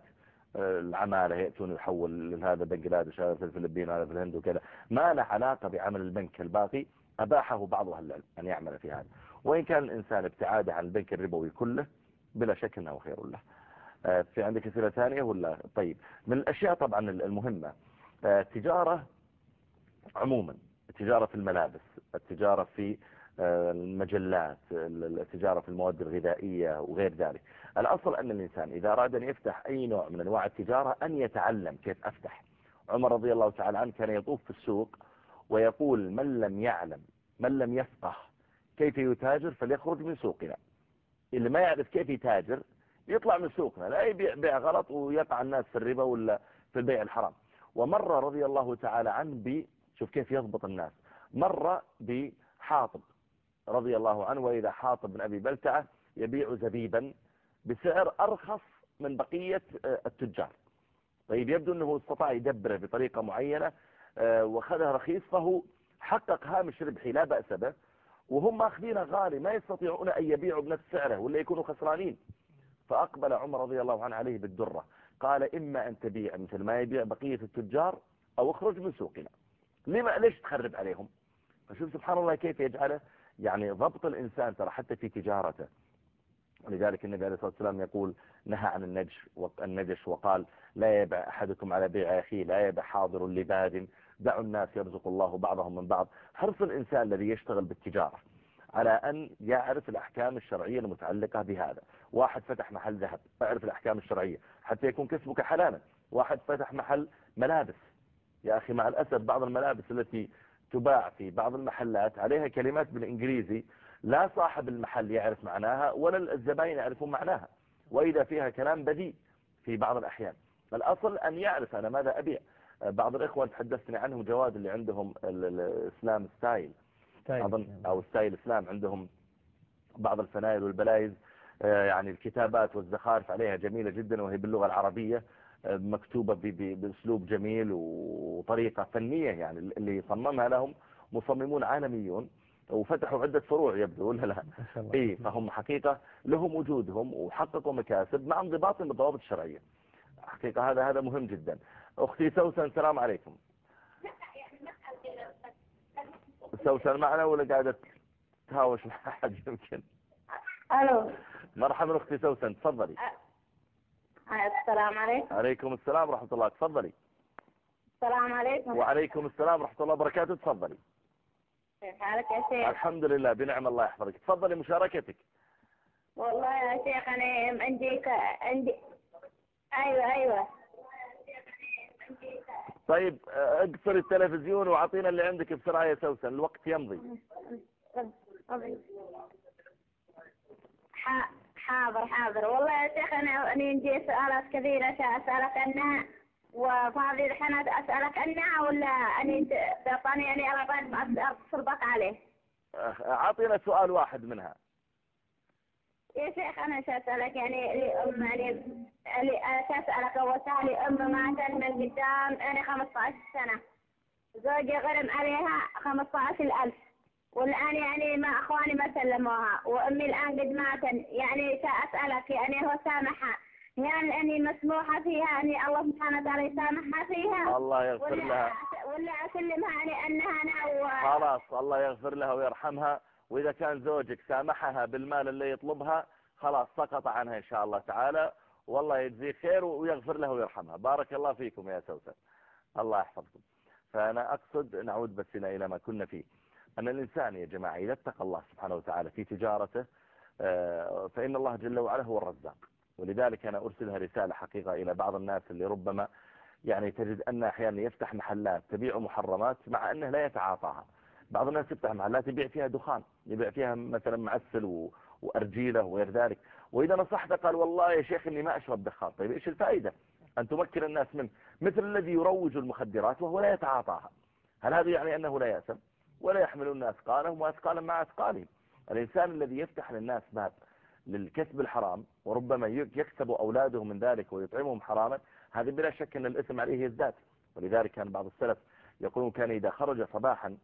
آه، العمالة يأتون يحول هذا بنجلاديش هذا في الفلبين هذا في الهند وكذا ما له علاقة بعمل البنك الباقي أباحه بعض أهل العلم أن يعمل في هذا. وإن كان الإنسان ابتعاده عن البنك الربوي كله بلا شك أنه خير له. آه، في عندك أسئلة ثانية ولا؟ طيب. من الأشياء طبعا المهمة التجارة عموما التجارة في الملابس التجارة في المجلات التجارة في المواد الغذائية وغير ذلك. الأصل أن الإنسان إذا أراد أن يفتح أي نوع من أنواع التجارة أن يتعلم كيف أفتح. عمر رضي الله تعالى عنه كان يطوف في السوق ويقول من لم يعلم من لم يفقه كيف يتاجر فليخرج من سوقنا. اللي ما يعرف كيف يتاجر يطلع من سوقنا لا يبيع بيع غلط ويقع الناس في الربا ولا في البيع الحرام. ومر رضي الله تعالى عنه ب شوف كيف يضبط الناس. مر بحاطب رضي الله عنه وإذا حاطب بن أبي بلتعة يبيع زبيبا بسعر أرخص من بقية آه، التجار. طيب يبدو أنه استطاع يدبره بطريقة معينة آه، وخذها رخيص فهو حقق هامش ربحي لا بأس به وهم ماخذينه غالي ما يستطيعون أن يبيعوا بنفس سعره ولا يكونوا خسرانين. فأقبل عمر رضي الله عنه عليه بالدرة قال إما أن تبيع مثل ما يبيع بقية التجار أو اخرج من سوقنا. لما ليش تخرب عليهم؟ فشوف سبحان الله كيف يجعله يعني ضبط الإنسان ترى حتى في تجارته. ولذلك النبي عليه الصلاة والسلام يقول نهى عن النجش النجش وقال لا يبع أحدكم على بيع أخيه لا يبع حاضر لباد دعوا الناس يرزق الله بعضهم من بعض. حرص الإنسان الذي يشتغل بالتجارة على أن يعرف الأحكام الشرعية المتعلقة بهذا. واحد فتح محل ذهب يعرف الأحكام الشرعية. حتى يكون كسبك حلالا. واحد فتح محل ملابس. يا أخي مع الأسف بعض الملابس التي تباع في بعض المحلات عليها كلمات بالإنجليزي لا صاحب المحل يعرف معناها ولا الزبائن يعرفون معناها وإذا فيها كلام بديء في بعض الأحيان. الأصل أن يعرف أنا ماذا أبيع. بعض الإخوة تحدثتني عنهم جواد اللي عندهم ال Islam style. أظن أو Style Islam عندهم بعض الفنايل والبلايز آه، يعني الكتابات والزخارف عليها جميلة جدا وهي باللغة العربية. مكتوبة بأسلوب جميل وطريقة فنية يعني اللي صممها لهم مصممون عالميون وفتحوا عدة فروع يبدو ولا لا؟ اي فهم حقيقة لهم وجودهم وحققوا مكاسب مع انضباط بالضوابط الشرعية. حقيقة هذا هذا مهم جدا. أختي سوسن السلام عليكم. سوسن معنا ولا قاعدة تهاوش مع احد يمكن. ألو. مرحبا أختي سوسن تفضلي. السلام عليكم. عليكم السلام ورحمة الله. تفضلي. السلام عليكم. وعليكم السلام ورحمة الله وبركاته. تفضلي. كيف حالك يا شيخ؟ الحمد لله بنعم الله يحفظك. تفضلي مشاركتك. والله يا شيخ أنا عندي ك... عندي أيوة أيوة. طيب اقفل التلفزيون وأعطينا اللي عندك بسرعة يا سوسن. الوقت يمضي. ح- حاضر حاضر. والله يا شيخ أنا عندي سؤالات كثيرة أسألك عنها. وفاضي الحين أسألك عنها ولا أنت تعطاني يعني أنا أتصل بك عليه. آه، أعطينا سؤال واحد منها. يا شيخ أنا سأسألك يعني لي أم يعني سأسألك أول سؤال. لي أم ماتت من قدام أنا 15 سنة. زوجي غرم عليها 15000 والآن يعني ما أخواني ما سلموها وأمي الآن قد ماتت. يعني سأسألك يعني هو سامحها؟ يعني أني مسموحة فيها يعني الله سبحانه وتعالى يسامحها فيها؟ الله يغفر ولا لها. ولا أسلمها يعني أنها أنا و... خلاص الله يغفر لها ويرحمها. وإذا كان زوجك سامحها بالمال اللي يطلبها خلاص سقط عنها إن شاء الله تعالى. والله يجزيه خير ويغفر لها ويرحمها. بارك الله فيكم يا سوسن. الله يحفظكم. فأنا أقصد نعود بس إلى ما كنا فيه. أن الإنسان يا جماعة إذا اتقى الله سبحانه وتعالى في تجارته آه، فإن الله جل وعلا هو الرزاق. ولذلك أنا أرسلها رسالة حقيقة إلى بعض الناس اللي ربما يعني تجد أن أحيانا يفتح محلات تبيع محرمات مع أنه لا يتعاطاها. بعض الناس يفتح محلات يبيع فيها دخان يبيع فيها مثلا معسل. وأرجيلة وغير ذلك. وإذا نصحته قال والله يا شيخ إني ما أشرب دخان. طيب إيش الفائدة؟ أن تمكن الناس منه مثل الذي يروج المخدرات وهو لا يتعاطاها. هل هذا يعني أنه لا يأسم ولا يحملون أثقالهم وأثقالا مع أثقالهم. الإنسان الذي يفتح للناس باب للكسب الحرام وربما يكسب أولاده من ذلك ويطعمهم حراما هذا بلا شك أن الإثم عليه يزداد. ولذلك كان بعض السلف يقولون كان إذا خرج صباحا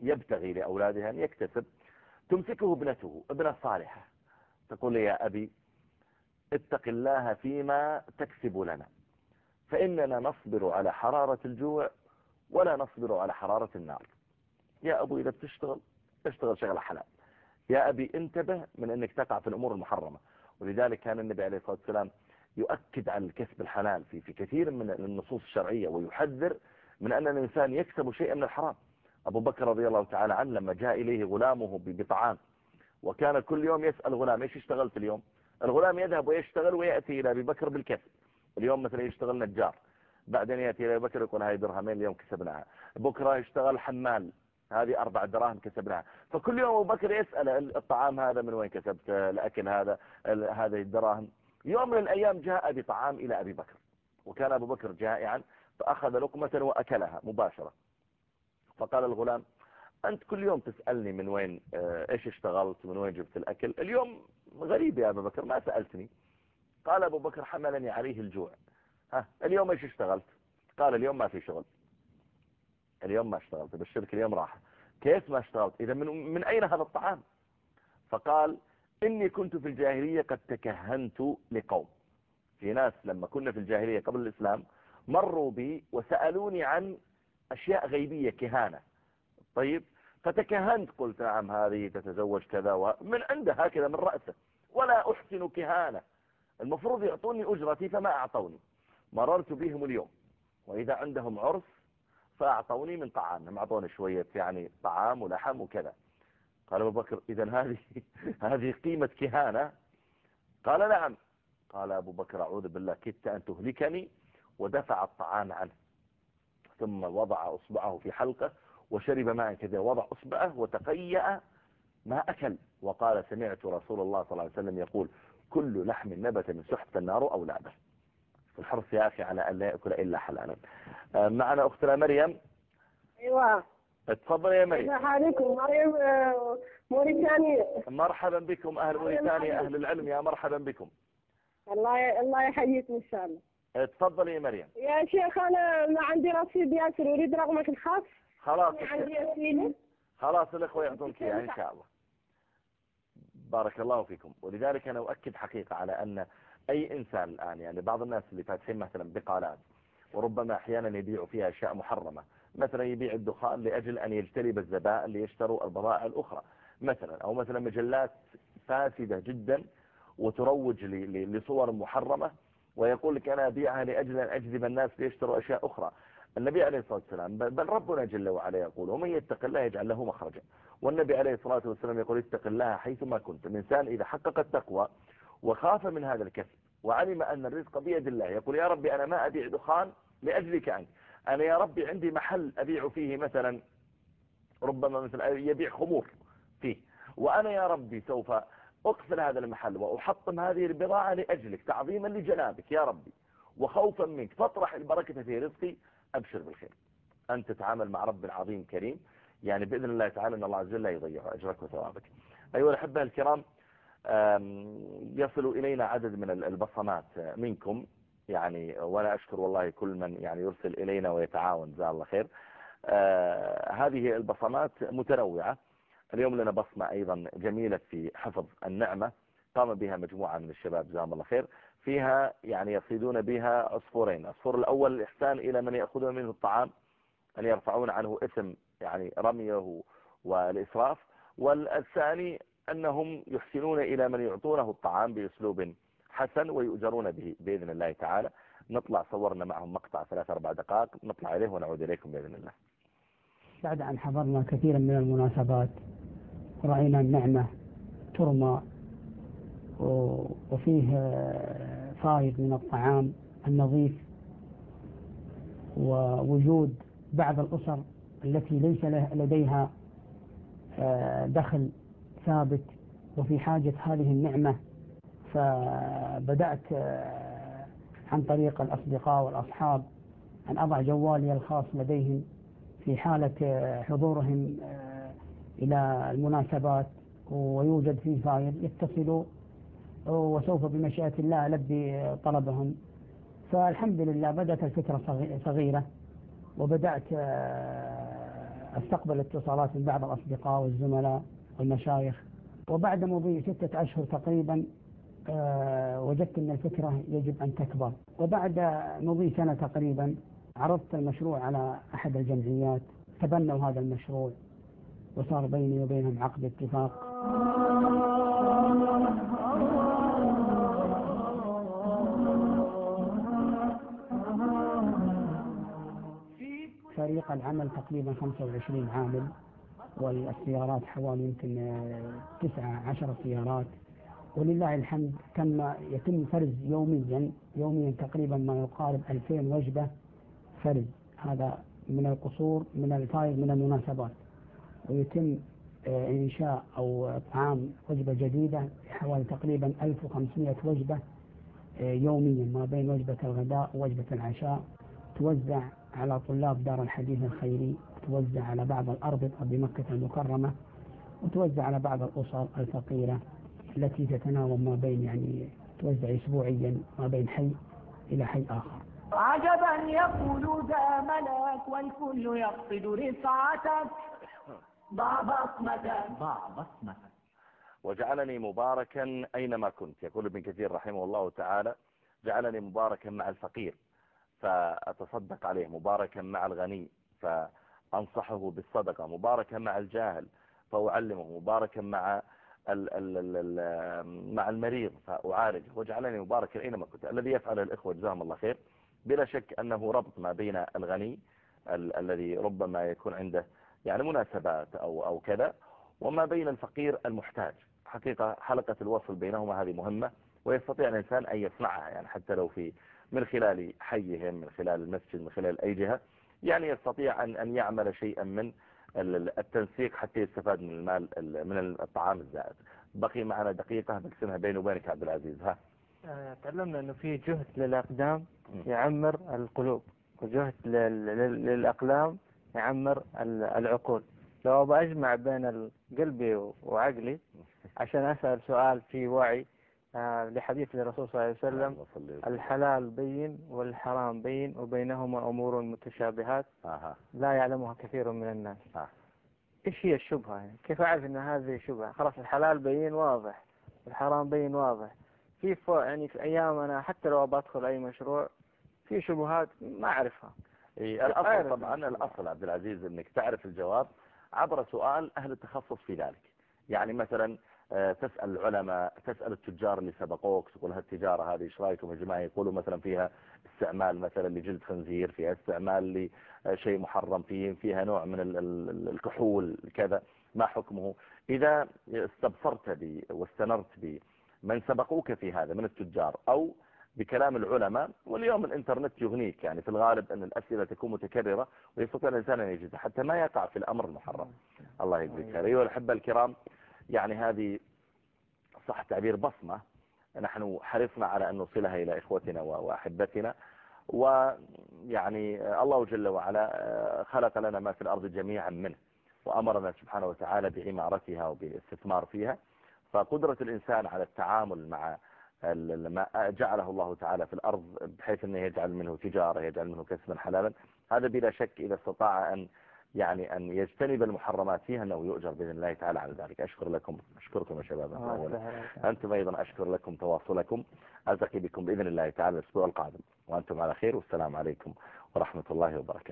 يبتغي لأولاده أن يكتسب تمسكه ابنته ابنة صالحة. تقول يا أبي اتق الله فيما تكسب لنا. فإننا نصبر على حرارة الجوع ولا نصبر على حرارة النار. يا أبو إذا بتشتغل اشتغل شغلة حلال. يا أبي انتبه من أنك تقع في الأمور المحرمة. ولذلك كان النبي عليه الصلاة والسلام يؤكد على الكسب الحلال في في كثير من النصوص الشرعية ويحذر من أن الإنسان يكسب شيئا من الحرام. أبو بكر رضي الله تعالى عنه لما جاء إليه غلامه بطعام وكان كل يوم يسأل غلام إيش اشتغلت اليوم؟ الغلام يذهب ويشتغل ويأتي إلى أبي بكر بالكسب. اليوم مثلا يشتغل نجار بعدين يأتي إلى أبي بكر يقول هاي درهمين اليوم كسبناها. بكرة يشتغل حمال. هذه أربع دراهم كسبناها. فكل يوم أبو بكر يسأل الطعام هذا من وين كسبت؟ الأكل هذا هذه الدراهم. يوم من الأيام جاء بطعام إلى أبي بكر. وكان أبو بكر جائعا فأخذ لقمة وأكلها مباشرة. فقال الغلام أنت كل يوم تسألني من وين إيش اشتغلت؟ من وين جبت الأكل؟ اليوم غريب يا أبو بكر ما سألتني. قال أبو بكر حملني عليه الجوع. ها اليوم إيش اشتغلت؟ قال اليوم ما في شغل. اليوم ما اشتغلت بالشركة اليوم راح كيف ما اشتغلت؟ إذا من, من أين هذا الطعام؟ فقال إني كنت في الجاهلية قد تكهنت لقوم. في ناس لما كنا في الجاهلية قبل الإسلام مروا بي وسألوني عن أشياء غيبية كهانة. طيب فتكهنت قلت نعم هذه تتزوج كذا ومن عندها هكذا من رأسه. ولا أحسن كهانة. المفروض يعطوني أجرتي فما أعطوني. مررت بهم اليوم. وإذا عندهم عرس فأعطوني من طعامهم أعطوني شوية يعني طعام ولحم وكذا. قال أبو بكر إذا هذه هذه قيمة كهانة؟ قال نعم. قال أبو بكر أعوذ بالله كدت أن تهلكني ودفع الطعام عنه. ثم وضع أصبعه في حلقة وشرب ماء كذا وضع أصبعه وتقيأ ما أكل. وقال سمعت رسول الله صلى الله عليه وسلم يقول كل لحم نبت من سحت النار أولى به الحرص يا أخي على أن لا يأكل إلا حلالا. معنا أختنا مريم. أيوه. تفضل يا مريم. عليكم. مريم آه، موريتانيا. مرحبا بكم أهل موريتانيا أهل العلم يا مرحبا بكم. الله الله يحييكم إن شاء الله. تفضل يا مريم. يا شيخ أنا ما عندي رصيد ياسر أريد رقمك الخاص. خلاص عندي رصيد. خلاص الأخوة يعطونك إياه إن شاء الله. بارك الله فيكم. ولذلك أنا أؤكد حقيقة على أن أي إنسان الآن يعني بعض الناس اللي فاتحين مثلا بقالات وربما أحيانا يبيعوا فيها أشياء محرمة. مثلا يبيع الدخان لأجل أن يجتنب الزبائن ليشتروا البضائع الأخرى. مثلا أو مثلا مجلات فاسدة جدا وتروج لصور محرمة ويقول لك أنا أبيعها لأجل أن أجذب الناس ليشتروا أشياء أخرى. النبي عليه الصلاة والسلام بل ربنا جل وعلا يقول ومن يتق الله يجعل له مخرجا. والنبي عليه الصلاة والسلام يقول اتق الله حيثما كنت. الإنسان إذا حقق التقوى وخاف من هذا الكسب وعلم أن الرزق بيد الله. يقول يا ربي أنا ما أبيع دخان لأجلك أنت. أنا يا ربي عندي محل أبيع فيه مثلا ربما مثلا يبيع خمور فيه. وأنا يا ربي سوف أقفل هذا المحل وأحطم هذه البضاعة لأجلك تعظيما لجنابك يا ربي. وخوفا منك فاطرح البركة في رزقي أبشر بالخير. أن تتعامل مع رب عظيم كريم يعني بإذن الله تعالى أن الله عز وجل لا يضيع أجرك وثوابك. أيها الأحبة الكرام يصل إلينا عدد من البصمات منكم. يعني وأنا أشكر والله كل من يعني يرسل إلينا ويتعاون جزاه الله خير. آه، هذه البصمات متنوعة. اليوم لنا بصمة أيضا جميلة في حفظ النعمة. قام بها مجموعة من الشباب جزاهم الله خير. فيها يعني يصيدون بها عصفورين. العصفور الأول الإحسان إلى من يأخذون منه الطعام أن يرفعون عنه إثم يعني رميه والإسراف. والثاني أنهم يحسنون إلى من يعطونه الطعام بأسلوب حسن ويؤجرون به بإذن الله تعالى. نطلع صورنا معهم مقطع ثلاث أربع دقائق نطلع إليه ونعود إليكم بإذن الله. بعد أن حضرنا كثيرا من المناسبات رأينا النعمة ترمى وفيه فائض من الطعام النظيف ووجود بعض الأسر التي ليس لديها آه، دخل ثابت وفي حاجة هذه النعمة. فبدأت آه، عن طريق الأصدقاء والأصحاب أن أضع جوالي الخاص لديهم في حالة آه، حضورهم إلى المناسبات ويوجد فيه فايل يتصلوا وسوف بمشيئة الله ألبي طلبهم. فالحمد لله بدأت الفكرة صغيرة وبدأت آه، أستقبل اتصالات من بعض الأصدقاء والزملاء. والمشايخ. وبعد مضي ستة أشهر تقريبا آه، وجدت أن الفكرة يجب أن تكبر. وبعد مضي سنة تقريبا عرضت المشروع على أحد الجمعيات تبنوا هذا المشروع وصار بيني وبينهم عقد اتفاق. فريق العمل تقريبا 25 عامل. والسيارات حوالي يمكن تسعة عشر سيارات. ولله الحمد تم يتم فرز يوميا يوميا تقريبا ما يقارب 2000 وجبة فرز. هذا من القصور من الفائض من المناسبات. ويتم آه، إنشاء أو طعام وجبة جديدة حوالي تقريبا 1500 وجبة آه، يوميا. ما بين وجبة الغداء ووجبة العشاء. توزع على طلاب دار الحديث الخيري وتوزع على بعض الأربطة بمكة المكرمة وتوزع على بعض الأسر الفقيرة التي تتناوب ما بين يعني توزع أسبوعيا ما بين حي إلى حي آخر. عجبا يقول ذا ملك والكل يقصد رفعتك. ضع بصمتك. ضع بصمتك. وجعلني مباركا أينما كنت. يقول ابن كثير رحمه الله تعالى جعلني مباركا مع الفقير. فأتصدق عليه مباركا مع الغني فأنصحه بالصدقة مباركا مع الجاهل فأعلمه مباركا مع مع المريض فأعالجه. وجعلني مباركا أينما كنت. الذي يفعل الإخوة جزاهم الله خير. بلا شك أنه ربط ما بين الغني الذي ربما يكون عنده يعني مناسبات أو, أو كذا وما بين الفقير المحتاج. حقيقة حلقة الوصل بينهما هذه مهمة ويستطيع الإنسان أن يصنعها يعني حتى لو في من خلال حيهم من خلال المسجد من خلال أي جهة يعني يستطيع أن أن يعمل شيئا من التنسيق حتى يستفاد من المال من الطعام الزائد. بقي معنا دقيقة بقسمها بيني وبينك عبد العزيز. ها. آه، تعلمنا أنه في جهد للأقدام يعمر القلوب وجهد للأقلام يعمر العقول. لو بأجمع بين قلبي وعقلي عشان أسأل سؤال في وعي لحديث الرسول صلى الله عليه وسلم الحلال بين والحرام بين وبينهما أمور متشابهات لا يعلمها كثير من الناس. إيش هي الشبهة يعني؟ كيف أعرف أن هذه شبهة؟ خلاص الحلال بين واضح الحرام بين واضح. في يعني في أيامنا حتى لو بدخل أي مشروع في شبهات ما أعرفها. إيه الأصل طبعا الأصل عبد العزيز أنك تعرف الجواب عبر سؤال أهل التخصص في ذلك. يعني مثلا تسأل العلماء تسأل التجار اللي سبقوك تقول هالتجارة هذه إيش رأيكم يا جماعة؟ يقولوا مثلا فيها استعمال مثلا لجلد خنزير فيها استعمال لشيء محرم فيه فيها نوع من ال- ال- الكحول كذا. ما حكمه؟ إذا استبصرت بي واستنرت بي من سبقوك في هذا من التجار أو بكلام العلماء واليوم الإنترنت يغنيك. يعني في الغالب أن الأسئلة تكون متكررة ويستطيع الإنسان أن يجد حتى ما يقع في الأمر المحرم. الله يجزيك خير. أيها الأحبة الكرام يعني هذه صح تعبير بصمة. نحن حرصنا على أن نوصلها إلى إخوتنا وأحبتنا. ويعني الله جل وعلا خلق لنا ما في الأرض جميعا منه وأمرنا سبحانه وتعالى بعمارتها وبالاستثمار فيها. فقدرة الإنسان على التعامل مع ما جعله الله تعالى في الأرض بحيث أنه يجعل منه تجارة يجعل منه كسبا حلالا هذا بلا شك إذا استطاع أن يعني أن يجتنب المحرمات فيها أنه يؤجر بإذن الله تعالى على ذلك. أشكر لكم. أشكركم يا شباب. أنتم أيضا أشكر لكم تواصلكم. ألتقي بكم بإذن الله تعالى الأسبوع القادم. وأنتم على خير. والسلام عليكم ورحمة الله وبركاته.